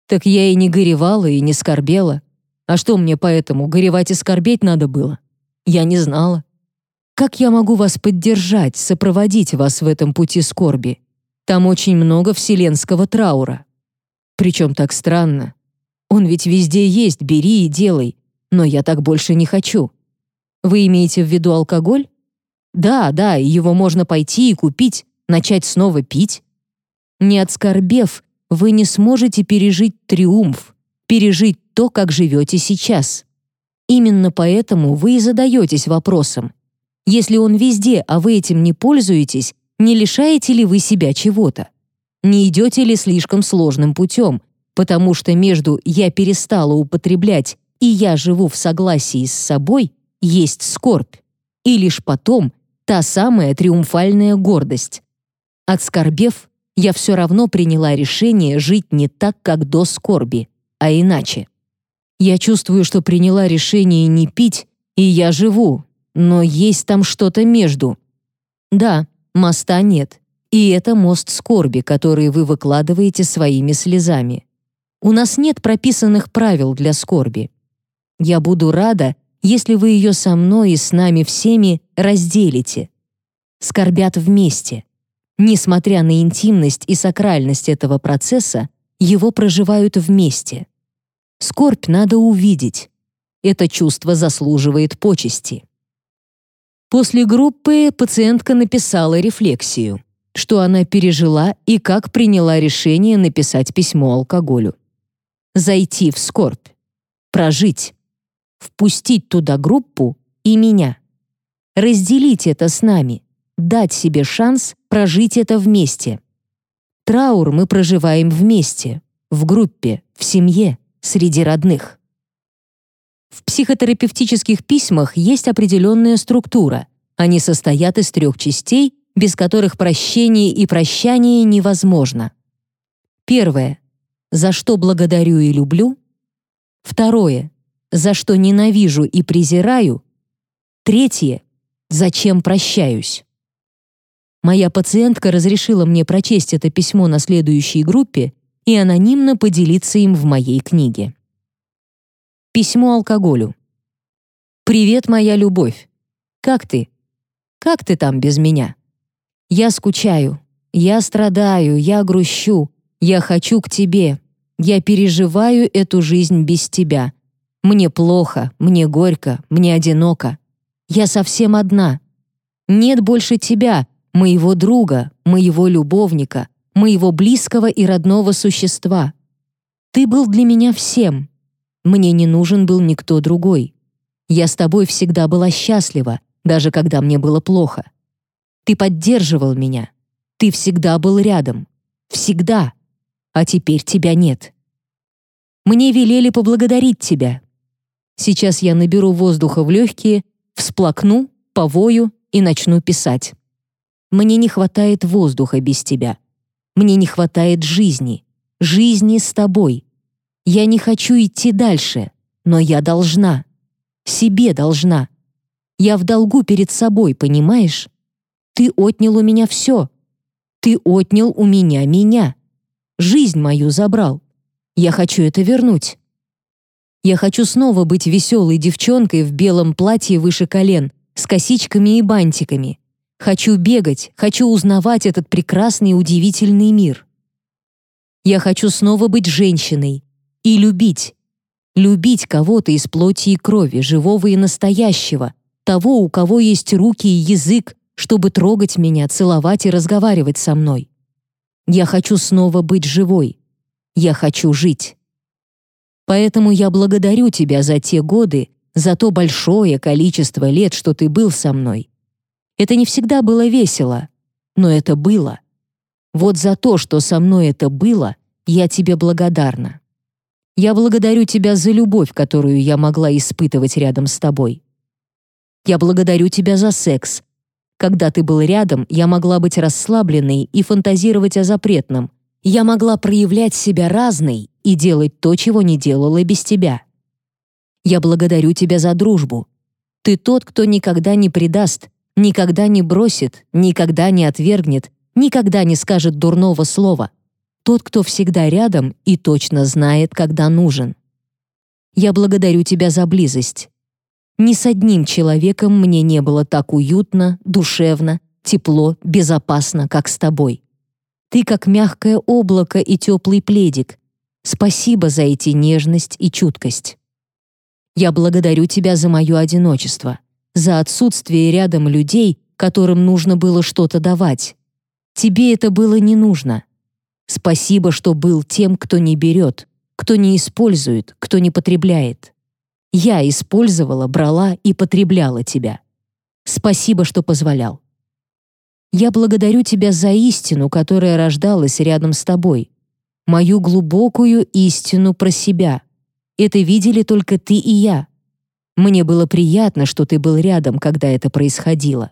Так я и не горевала, и не скорбела. А что мне поэтому, горевать и скорбеть надо было? Я не знала. Как я могу вас поддержать, сопроводить вас в этом пути скорби? Там очень много вселенского траура. Причем так странно. Он ведь везде есть, бери и делай. Но я так больше не хочу. Вы имеете в виду алкоголь? Да, да, его можно пойти и купить, начать снова пить. Не отскорбев, вы не сможете пережить триумф, пережить то, как живете сейчас. Именно поэтому вы и задаетесь вопросом. Если он везде, а вы этим не пользуетесь, не лишаете ли вы себя чего-то? Не идете ли слишком сложным путем, потому что между «я перестала употреблять» и «я живу в согласии с собой» есть скорбь, и лишь потом та самая триумфальная гордость. Отскорбев, я все равно приняла решение жить не так, как до скорби, а иначе. Я чувствую, что приняла решение не пить, и я живу, но есть там что-то между. Да, моста нет, и это мост скорби, который вы выкладываете своими слезами. У нас нет прописанных правил для скорби. Я буду рада, если вы ее со мной и с нами всеми разделите. Скорбят вместе. Несмотря на интимность и сакральность этого процесса, его проживают вместе. Скорбь надо увидеть. Это чувство заслуживает почести. После группы пациентка написала рефлексию, что она пережила и как приняла решение написать письмо алкоголю. Зайти в скорбь. Прожить впустить туда группу и меня. Разделить это с нами, дать себе шанс прожить это вместе. Траур мы проживаем вместе, в группе, в семье, среди родных. В психотерапевтических письмах есть определенная структура. Они состоят из трех частей, без которых прощение и прощание невозможно. Первое. За что благодарю и люблю. Второе за что ненавижу и презираю. Третье — зачем прощаюсь. Моя пациентка разрешила мне прочесть это письмо на следующей группе и анонимно поделиться им в моей книге. Письмо алкоголю. «Привет, моя любовь. Как ты? Как ты там без меня? Я скучаю, я страдаю, я грущу, я хочу к тебе, я переживаю эту жизнь без тебя, мне плохо, мне горько, мне одиноко. Я совсем одна. Нет больше тебя, моего друга, моего любовника, моего близкого и родного существа. Ты был для меня всем. Мне не нужен был никто другой. Я с тобой всегда была счастлива, даже когда мне было плохо. Ты поддерживал меня. Ты всегда был рядом. Всегда. А теперь тебя нет. Мне велели поблагодарить тебя, Сейчас я наберу воздуха в легкие, всплакну, повою и начну писать. Мне не хватает воздуха без тебя. Мне не хватает жизни. Жизни с тобой. Я не хочу идти дальше, но я должна. Себе должна. Я в долгу перед собой, понимаешь? Ты отнял у меня все. Ты отнял у меня меня. Жизнь мою забрал. Я хочу это вернуть. Я хочу снова быть веселой девчонкой в белом платье выше колен, с косичками и бантиками. Хочу бегать, хочу узнавать этот прекрасный и удивительный мир. Я хочу снова быть женщиной и любить. Любить кого-то из плоти и крови, живого и настоящего, того, у кого есть руки и язык, чтобы трогать меня, целовать и разговаривать со мной. Я хочу снова быть живой. Я хочу жить. Поэтому я благодарю тебя за те годы, за то большое количество лет, что ты был со мной. Это не всегда было весело, но это было. Вот за то, что со мной это было, я тебе благодарна. Я благодарю тебя за любовь, которую я могла испытывать рядом с тобой. Я благодарю тебя за секс. Когда ты был рядом, я могла быть расслабленной и фантазировать о запретном. Я могла проявлять себя разной и делать то, чего не делала без тебя. Я благодарю тебя за дружбу. Ты тот, кто никогда не предаст, никогда не бросит, никогда не отвергнет, никогда не скажет дурного слова. Тот, кто всегда рядом и точно знает, когда нужен. Я благодарю тебя за близость. Ни с одним человеком мне не было так уютно, душевно, тепло, безопасно, как с тобой. Ты как мягкое облако и теплый пледик. Спасибо за эти нежность и чуткость. Я благодарю тебя за мое одиночество, за отсутствие рядом людей, которым нужно было что-то давать. Тебе это было не нужно. Спасибо, что был тем, кто не берет, кто не использует, кто не потребляет. Я использовала, брала и потребляла тебя. Спасибо, что позволял. Я благодарю тебя за истину, которая рождалась рядом с тобой, мою глубокую истину про себя — это видели только ты и я. Мне было приятно, что ты был рядом, когда это происходило.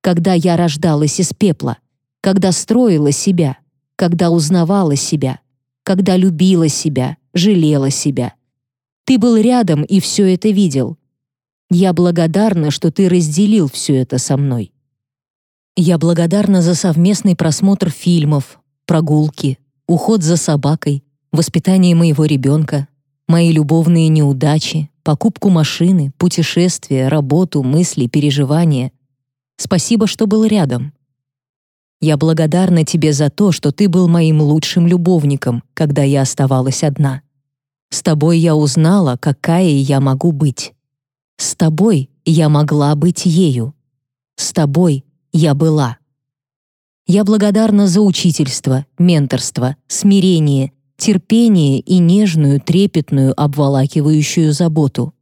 Когда я рождалась из пепла, когда строила себя, когда узнавала себя, когда любила себя, жалела себя. Ты был рядом и все это видел. Я благодарна, что ты разделил все это со мной. Я благодарна за совместный просмотр фильмов, прогулки, уход за собакой, воспитание моего ребенка, Мои любовные неудачи, покупку машины, путешествия, работу, мысли, переживания. Спасибо, что был рядом. Я благодарна тебе за то, что ты был моим лучшим любовником, когда я оставалась одна. С тобой я узнала, какая я могу быть. С тобой я могла быть ею. С тобой я была. Я благодарна за учительство, менторство, смирение, терпение и нежную, трепетную, обволакивающую заботу.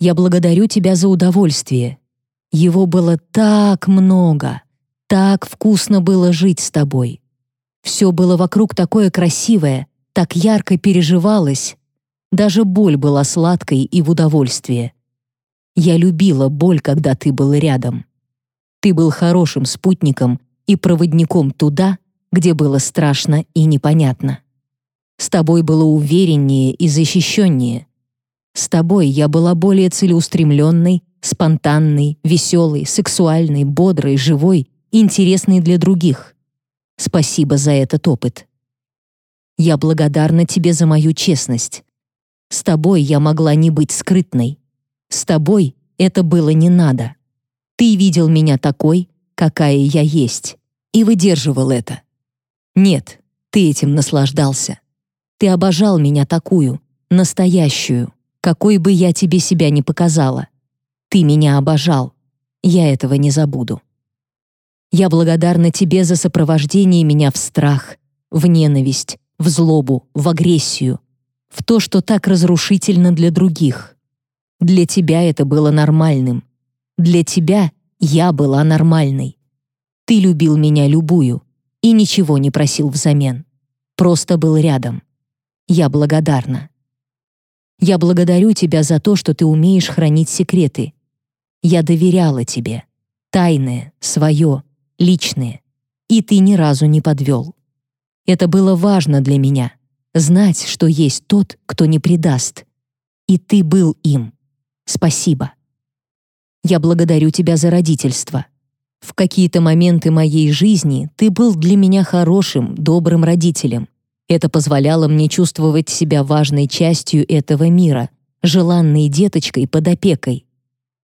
Я благодарю тебя за удовольствие. Его было так много, так вкусно было жить с тобой. Все было вокруг такое красивое, так ярко переживалось. Даже боль была сладкой и в удовольствие. Я любила боль, когда ты был рядом. Ты был хорошим спутником и проводником туда, где было страшно и непонятно. С тобой было увереннее и защищеннее. С тобой я была более целеустремленной, спонтанной, веселой, сексуальной, бодрой, живой, интересной для других. Спасибо за этот опыт. Я благодарна тебе за мою честность. С тобой я могла не быть скрытной. С тобой это было не надо. Ты видел меня такой, какая я есть, и выдерживал это. Нет, ты этим наслаждался. Ты обожал меня такую, настоящую, какой бы я тебе себя ни показала. Ты меня обожал. Я этого не забуду. Я благодарна тебе за сопровождение меня в страх, в ненависть, в злобу, в агрессию, в то, что так разрушительно для других. Для тебя это было нормальным. Для тебя я была нормальной. Ты любил меня любую и ничего не просил взамен. Просто был рядом. Я благодарна. Я благодарю тебя за то, что ты умеешь хранить секреты. Я доверяла тебе. Тайное, свое, личное. И ты ни разу не подвел. Это было важно для меня. Знать, что есть тот, кто не предаст. И ты был им. Спасибо. Я благодарю тебя за родительство. В какие-то моменты моей жизни ты был для меня хорошим, добрым родителем. Это позволяло мне чувствовать себя важной частью этого мира, желанной деточкой под опекой.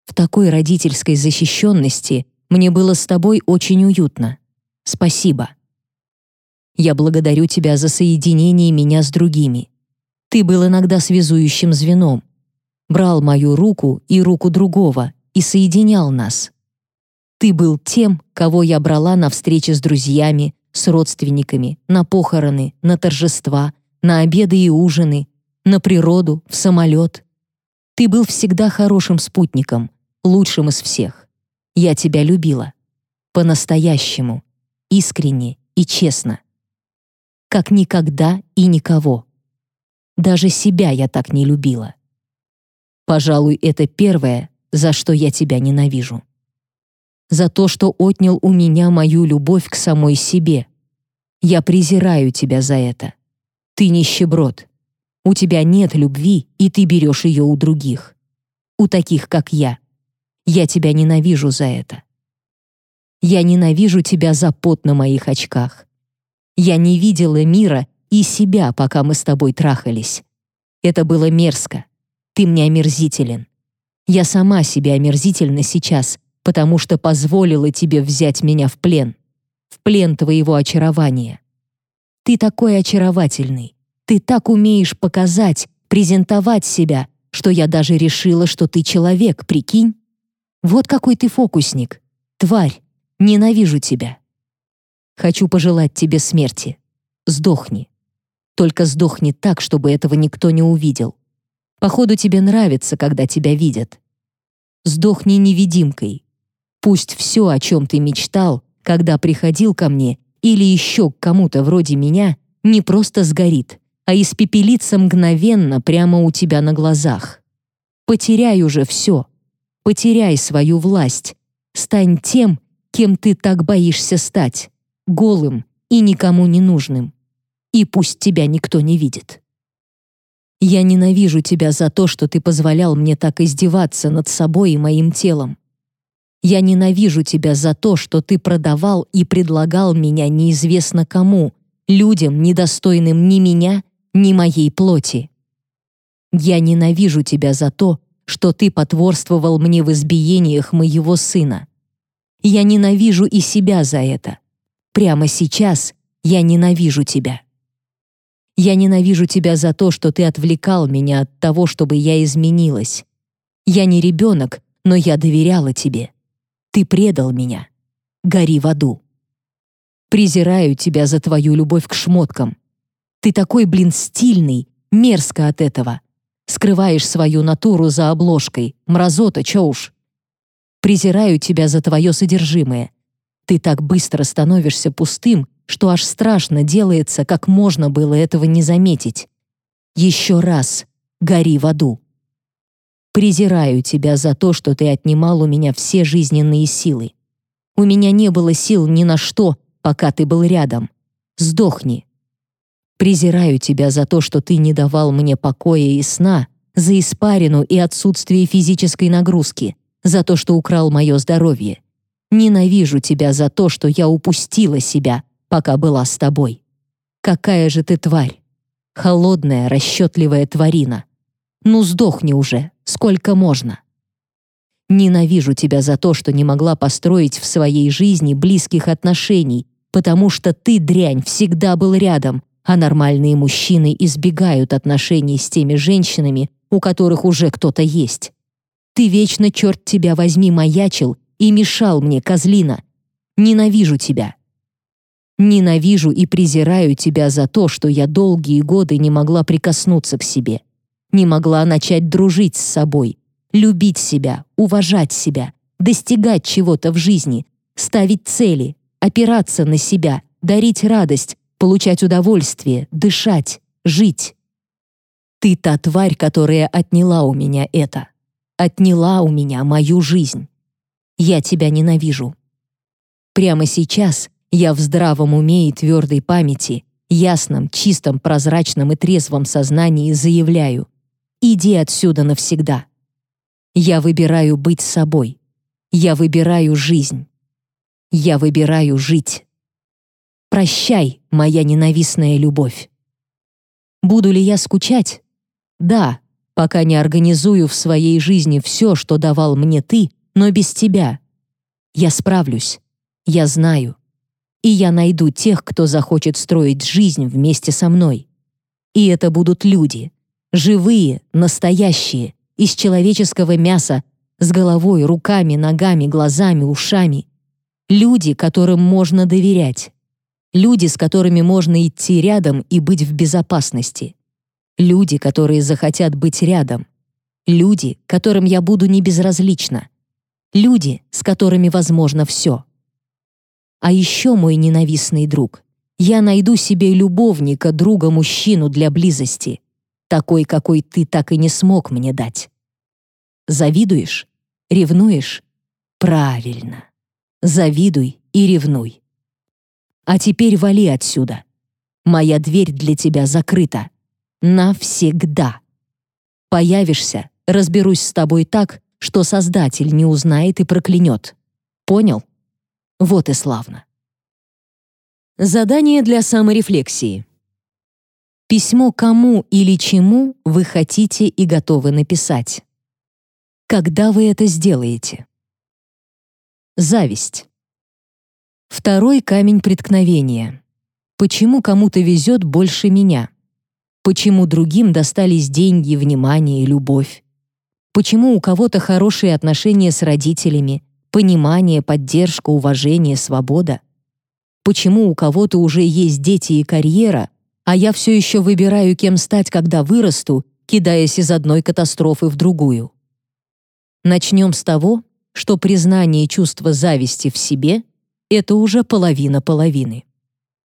В такой родительской защищенности мне было с тобой очень уютно. Спасибо. Я благодарю тебя за соединение меня с другими. Ты был иногда связующим звеном. Брал мою руку и руку другого и соединял нас. Ты был тем, кого я брала на встречи с друзьями, с родственниками, на похороны, на торжества, на обеды и ужины, на природу, в самолет. Ты был всегда хорошим спутником, лучшим из всех. Я тебя любила. По-настоящему, искренне и честно. Как никогда и никого. Даже себя я так не любила. Пожалуй, это первое, за что я тебя ненавижу за то, что отнял у меня мою любовь к самой себе. Я презираю тебя за это. Ты нищеброд. У тебя нет любви, и ты берешь ее у других. У таких, как я. Я тебя ненавижу за это. Я ненавижу тебя за пот на моих очках. Я не видела мира и себя, пока мы с тобой трахались. Это было мерзко. Ты мне омерзителен. Я сама себе омерзительна сейчас, потому что позволила тебе взять меня в плен, в плен твоего очарования. Ты такой очаровательный, ты так умеешь показать, презентовать себя, что я даже решила, что ты человек, прикинь? Вот какой ты фокусник, тварь, ненавижу тебя. Хочу пожелать тебе смерти. Сдохни. Только сдохни так, чтобы этого никто не увидел. Походу, тебе нравится, когда тебя видят. Сдохни невидимкой, Пусть все, о чем ты мечтал, когда приходил ко мне или еще к кому-то вроде меня, не просто сгорит, а испепелится мгновенно прямо у тебя на глазах. Потеряй уже все. Потеряй свою власть. Стань тем, кем ты так боишься стать. Голым и никому не нужным. И пусть тебя никто не видит. Я ненавижу тебя за то, что ты позволял мне так издеваться над собой и моим телом. Я ненавижу тебя за то, что ты продавал и предлагал меня неизвестно кому, людям, недостойным ни меня, ни моей плоти. Я ненавижу тебя за то, что ты потворствовал мне в избиениях моего сына. Я ненавижу и себя за это. Прямо сейчас я ненавижу тебя. Я ненавижу тебя за то, что ты отвлекал меня от того, чтобы я изменилась. Я не ребенок, но я доверяла тебе. Ты предал меня. Гори в аду. Презираю тебя за твою любовь к шмоткам. Ты такой, блин, стильный, мерзко от этого. Скрываешь свою натуру за обложкой. Мразота, чё уж. Презираю тебя за твое содержимое. Ты так быстро становишься пустым, что аж страшно делается, как можно было этого не заметить. Еще раз гори в аду. Презираю тебя за то, что ты отнимал у меня все жизненные силы. У меня не было сил ни на что, пока ты был рядом. Сдохни. Презираю тебя за то, что ты не давал мне покоя и сна, за испарину и отсутствие физической нагрузки, за то, что украл мое здоровье. Ненавижу тебя за то, что я упустила себя, пока была с тобой. Какая же ты тварь! Холодная, расчетливая тварина. Ну сдохни уже, сколько можно. Ненавижу тебя за то, что не могла построить в своей жизни близких отношений, потому что ты, дрянь, всегда был рядом, а нормальные мужчины избегают отношений с теми женщинами, у которых уже кто-то есть. Ты вечно, черт тебя возьми, маячил и мешал мне, козлина. Ненавижу тебя. Ненавижу и презираю тебя за то, что я долгие годы не могла прикоснуться к себе не могла начать дружить с собой, любить себя, уважать себя, достигать чего-то в жизни, ставить цели, опираться на себя, дарить радость, получать удовольствие, дышать, жить. Ты та тварь, которая отняла у меня это. Отняла у меня мою жизнь. Я тебя ненавижу. Прямо сейчас я в здравом уме и твердой памяти, ясном, чистом, прозрачном и трезвом сознании заявляю, Иди отсюда навсегда. Я выбираю быть собой. Я выбираю жизнь. Я выбираю жить. Прощай, моя ненавистная любовь. Буду ли я скучать? Да, пока не организую в своей жизни все, что давал мне ты, но без тебя. Я справлюсь. Я знаю. и я найду тех, кто захочет строить жизнь вместе со мной. И это будут люди, живые, настоящие, из человеческого мяса, с головой, руками, ногами, глазами, ушами. Люди, которым можно доверять. Люди, с которыми можно идти рядом и быть в безопасности. Люди, которые захотят быть рядом. Люди, которым я буду не безразлична. Люди, с которыми возможно все. А еще мой ненавистный друг. Я найду себе любовника, друга-мужчину для близости. Такой, какой ты так и не смог мне дать. Завидуешь? Ревнуешь? Правильно. Завидуй и ревнуй. А теперь вали отсюда. Моя дверь для тебя закрыта. Навсегда. Появишься, разберусь с тобой так, что Создатель не узнает и проклянет. Понял? Вот и славно. Задание для саморефлексии. Письмо кому или чему вы хотите и готовы написать. Когда вы это сделаете? Зависть. Второй камень преткновения. Почему кому-то везет больше меня? Почему другим достались деньги, внимание и любовь? Почему у кого-то хорошие отношения с родителями, Понимание, поддержка, уважение, свобода. Почему у кого-то уже есть дети и карьера, а я все еще выбираю, кем стать, когда вырасту, кидаясь из одной катастрофы в другую? Начнем с того, что признание чувства зависти в себе — это уже половина половины.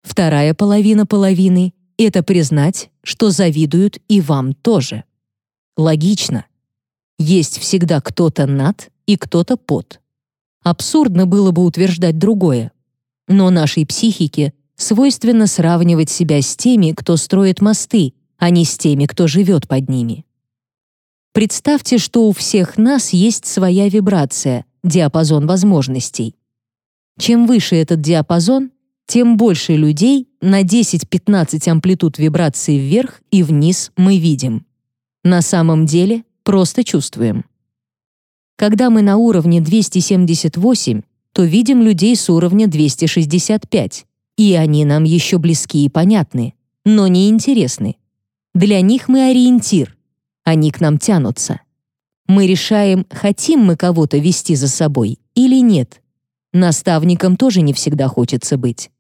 Вторая половина половины — это признать, что завидуют и вам тоже. Логично. Есть всегда кто-то над и кто-то под. Абсурдно было бы утверждать другое. Но нашей психике свойственно сравнивать себя с теми, кто строит мосты, а не с теми, кто живет под ними. Представьте, что у всех нас есть своя вибрация, диапазон возможностей. Чем выше этот диапазон, тем больше людей на 10-15 амплитуд вибрации вверх и вниз мы видим. На самом деле просто чувствуем. Когда мы на уровне 278, то видим людей с уровня 265, и они нам еще близки и понятны, но не интересны. Для них мы ориентир, они к нам тянутся. Мы решаем, хотим мы кого-то вести за собой или нет. Наставником тоже не всегда хочется быть.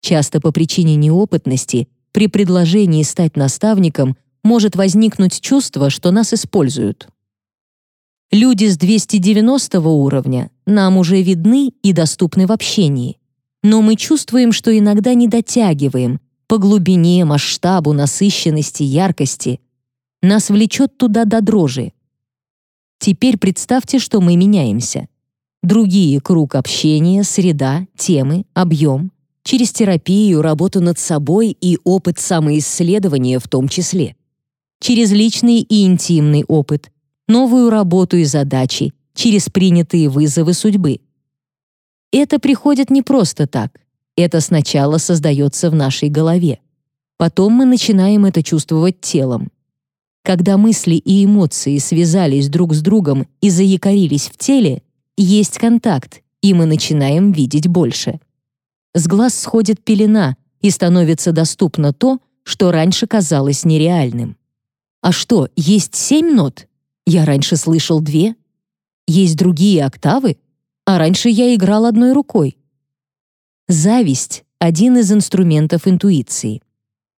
Часто по причине неопытности при предложении стать наставником может возникнуть чувство, что нас используют. Люди с 290 уровня нам уже видны и доступны в общении. Но мы чувствуем, что иногда не дотягиваем по глубине, масштабу, насыщенности, яркости. Нас влечет туда до дрожи. Теперь представьте, что мы меняемся. Другие круг общения, среда, темы, объем, через терапию, работу над собой и опыт самоисследования в том числе. Через личный и интимный опыт, новую работу и задачи через принятые вызовы судьбы. Это приходит не просто так. Это сначала создается в нашей голове. Потом мы начинаем это чувствовать телом. Когда мысли и эмоции связались друг с другом и заякорились в теле, есть контакт, и мы начинаем видеть больше. С глаз сходит пелена, и становится доступно то, что раньше казалось нереальным. А что, есть семь нот? Я раньше слышал две. Есть другие октавы, а раньше я играл одной рукой. Зависть — один из инструментов интуиции.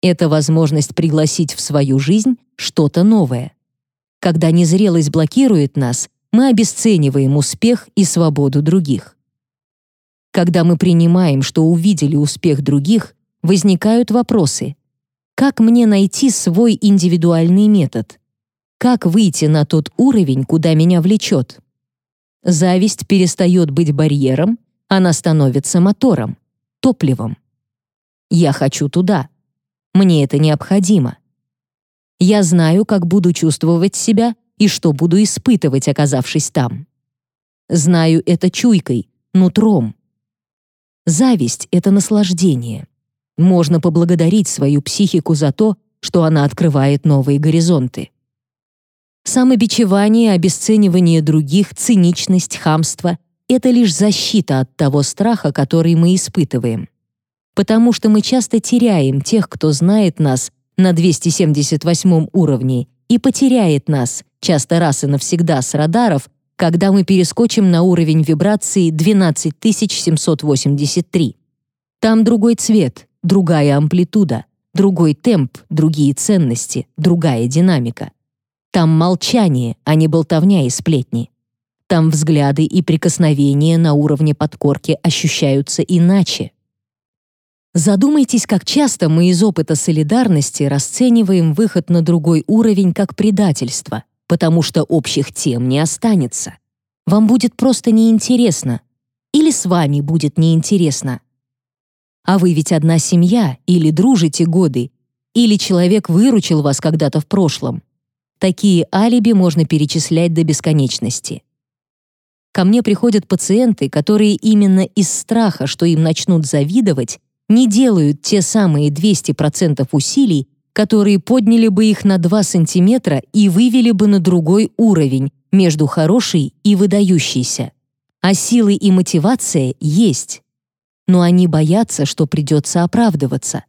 Это возможность пригласить в свою жизнь что-то новое. Когда незрелость блокирует нас, мы обесцениваем успех и свободу других. Когда мы принимаем, что увидели успех других, возникают вопросы. Как мне найти свой индивидуальный метод? Как выйти на тот уровень, куда меня влечет? Зависть перестает быть барьером, она становится мотором, топливом. Я хочу туда. Мне это необходимо. Я знаю, как буду чувствовать себя и что буду испытывать, оказавшись там. Знаю это чуйкой, нутром. Зависть — это наслаждение. Можно поблагодарить свою психику за то, что она открывает новые горизонты. Самобичевание, обесценивание других, циничность, хамство — это лишь защита от того страха, который мы испытываем. потому что мы часто теряем тех, кто знает нас на 278 уровне и потеряет нас, часто раз и навсегда с радаров, когда мы перескочим на уровень вибрации 12783. Там другой цвет, другая амплитуда, другой темп, другие ценности, другая динамика. Там молчание, а не болтовня и сплетни. Там взгляды и прикосновения на уровне подкорки ощущаются иначе. Задумайтесь, как часто мы из опыта солидарности расцениваем выход на другой уровень как предательство, потому что общих тем не останется. Вам будет просто неинтересно. Или с вами будет неинтересно. А вы ведь одна семья, или дружите годы, или человек выручил вас когда-то в прошлом. Такие алиби можно перечислять до бесконечности. Ко мне приходят пациенты, которые именно из страха, что им начнут завидовать, не делают те самые 200% усилий, которые подняли бы их на 2 сантиметра и вывели бы на другой уровень между хорошей и выдающейся. А силы и мотивация есть. Но они боятся, что придется оправдываться,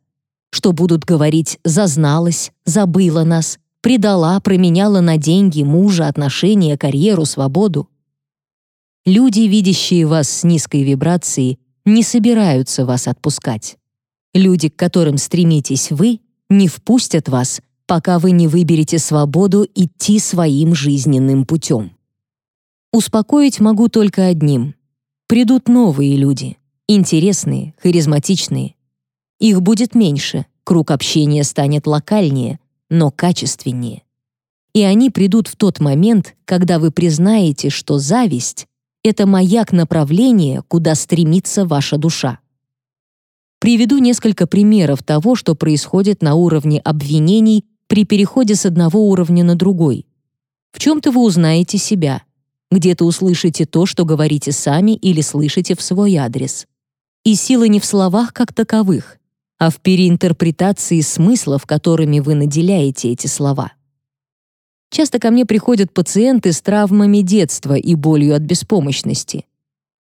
что будут говорить «зазналась», «забыла нас», «предала», «променяла на деньги, мужа, отношения, карьеру, свободу». Люди, видящие вас с низкой вибрацией, не собираются вас отпускать. Люди, к которым стремитесь вы, не впустят вас, пока вы не выберете свободу идти своим жизненным путем. Успокоить могу только одним. Придут новые люди, интересные, харизматичные. Их будет меньше, круг общения станет локальнее, но качественнее. И они придут в тот момент, когда вы признаете, что зависть — это маяк направления, куда стремится ваша душа. Приведу несколько примеров того, что происходит на уровне обвинений при переходе с одного уровня на другой. В чем-то вы узнаете себя, где-то услышите то, что говорите сами или слышите в свой адрес. И сила не в словах как таковых, а в переинтерпретации смыслов, которыми вы наделяете эти слова. Часто ко мне приходят пациенты с травмами детства и болью от беспомощности.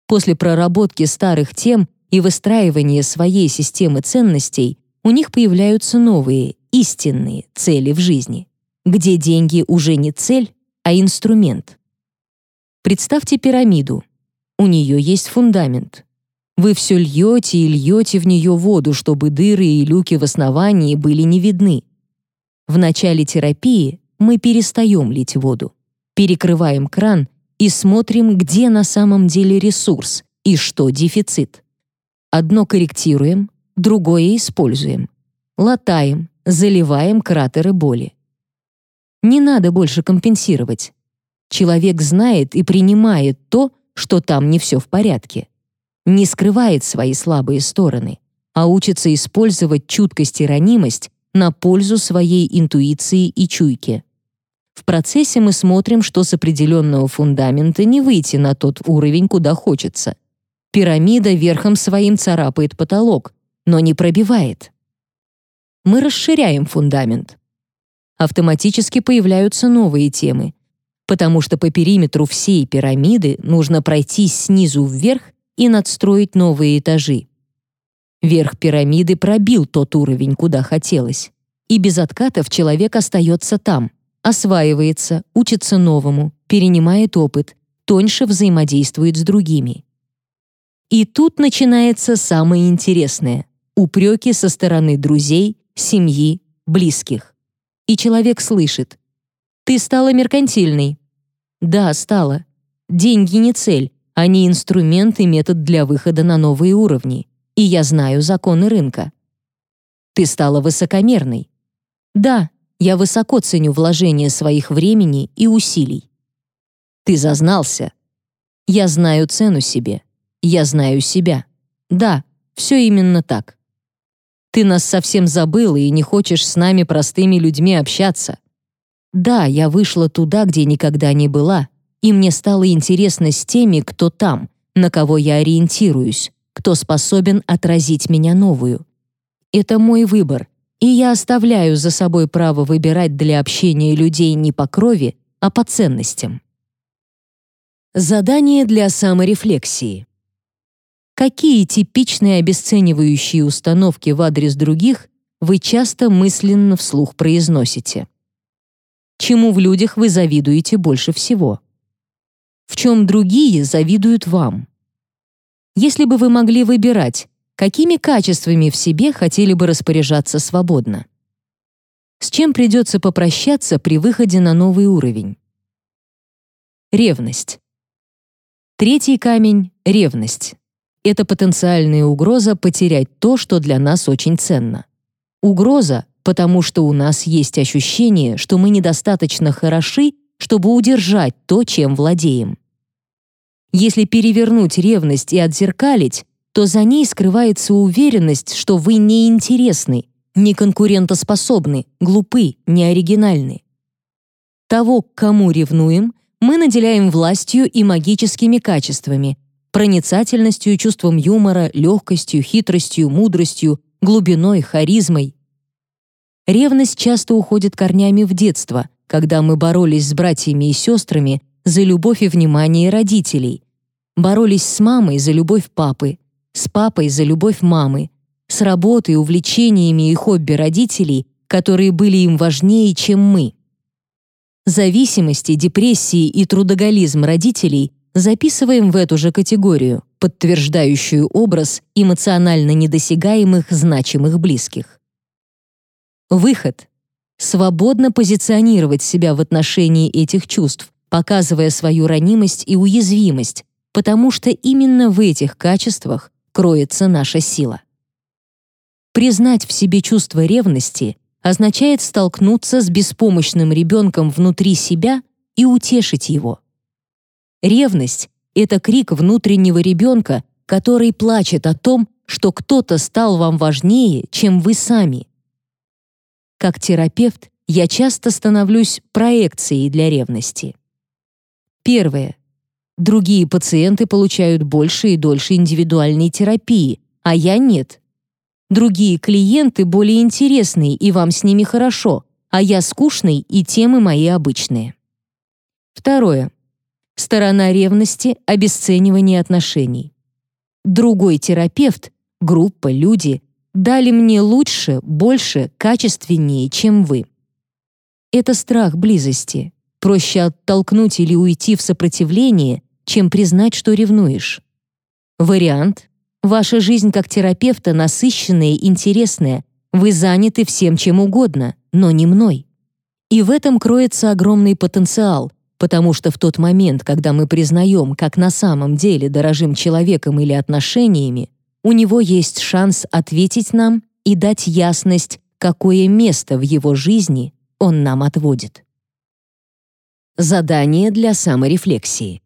После проработки старых тем и выстраивания своей системы ценностей у них появляются новые, истинные цели в жизни, где деньги уже не цель, а инструмент. Представьте пирамиду. У нее есть фундамент. Вы все льете и льете в нее воду, чтобы дыры и люки в основании были не видны. В начале терапии мы перестаем лить воду, перекрываем кран и смотрим, где на самом деле ресурс и что дефицит. Одно корректируем, другое используем. Латаем, заливаем кратеры боли. Не надо больше компенсировать. Человек знает и принимает то, что там не все в порядке. Не скрывает свои слабые стороны, а учится использовать чуткость и ранимость на пользу своей интуиции и чуйки. В процессе мы смотрим, что с определенного фундамента не выйти на тот уровень, куда хочется. Пирамида верхом своим царапает потолок, но не пробивает мы расширяем фундамент. Автоматически появляются новые темы, потому что по периметру всей пирамиды нужно пройти снизу вверх и надстроить новые этажи. Верх пирамиды пробил тот уровень, куда хотелось, и без откатов человек остается там, осваивается, учится новому, перенимает опыт, тоньше взаимодействует с другими. И тут начинается самое интересное — упреки со стороны друзей, семьи, близких. И человек слышит. «Ты стала меркантильной». «Да, стала. Деньги не цель, они инструмент и метод для выхода на новые уровни. И я знаю законы рынка». «Ты стала высокомерной». «Да, я высоко ценю вложение своих времени и усилий». «Ты зазнался». «Я знаю цену себе. Я знаю себя». «Да, все именно так». Ты нас совсем забыла и не хочешь с нами простыми людьми общаться. Да, я вышла туда, где никогда не была, и мне стало интересно с теми, кто там, на кого я ориентируюсь, кто способен отразить меня новую. Это мой выбор, и я оставляю за собой право выбирать для общения людей не по крови, а по ценностям. Задание для саморефлексии. Какие типичные обесценивающие установки в адрес других вы часто мысленно вслух произносите? Чему в людях вы завидуете больше всего? В чем другие завидуют вам? Если бы вы могли выбирать, какими качествами в себе хотели бы распоряжаться свободно? С чем придется попрощаться при выходе на новый уровень? Ревность. Третий камень — ревность. Это потенциальная угроза потерять то, что для нас очень ценно. Угроза, потому что у нас есть ощущение, что мы недостаточно хороши, чтобы удержать то, чем владеем. Если перевернуть ревность и отзеркалить, то за ней скрывается уверенность, что вы неинтересны, неконкурентоспособны, глупы, неоригинальны. Того, к кому ревнуем, мы наделяем властью и магическими качествами, проницательностью, чувством юмора, легкостью, хитростью, мудростью, глубиной, харизмой. Ревность часто уходит корнями в детство, когда мы боролись с братьями и сестрами за любовь и внимание родителей, боролись с мамой за любовь папы, с папой за любовь мамы, с работой, увлечениями и хобби родителей, которые были им важнее, чем мы. Зависимости, депрессии и трудоголизм родителей записываем в эту же категорию, подтверждающую образ эмоционально недосягаемых значимых близких. Выход. Свободно позиционировать себя в отношении этих чувств, показывая свою ранимость и уязвимость, потому что именно в этих качествах кроется наша сила. Признать в себе чувство ревности означает столкнуться с беспомощным ребенком внутри себя и утешить его. Ревность — это крик внутреннего ребенка, который плачет о том, что кто-то стал вам важнее, чем вы сами. Как терапевт я часто становлюсь проекцией для ревности. Первое. Другие пациенты получают больше и дольше индивидуальной терапии, а я нет. Другие клиенты более интересные, и вам с ними хорошо, а я скучный, и темы мои обычные. Второе. Сторона ревности — обесценивание отношений. Другой терапевт, группа, люди дали мне лучше, больше, качественнее, чем вы. Это страх близости. Проще оттолкнуть или уйти в сопротивление, чем признать, что ревнуешь. Вариант. Ваша жизнь как терапевта насыщенная и интересная. Вы заняты всем чем угодно, но не мной. И в этом кроется огромный потенциал, потому что в тот момент, когда мы признаем, как на самом деле дорожим человеком или отношениями, у него есть шанс ответить нам и дать ясность, какое место в его жизни он нам отводит. Задание для саморефлексии.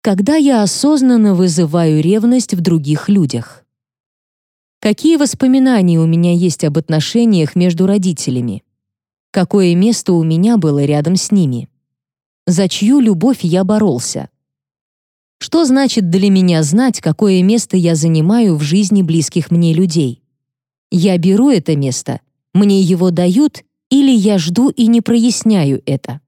Когда я осознанно вызываю ревность в других людях? Какие воспоминания у меня есть об отношениях между родителями? Какое место у меня было рядом с ними? За чью любовь я боролся. Что значит для меня знать, какое место я занимаю в жизни близких мне людей? Я беру это место, мне его дают или я жду и не проясняю это?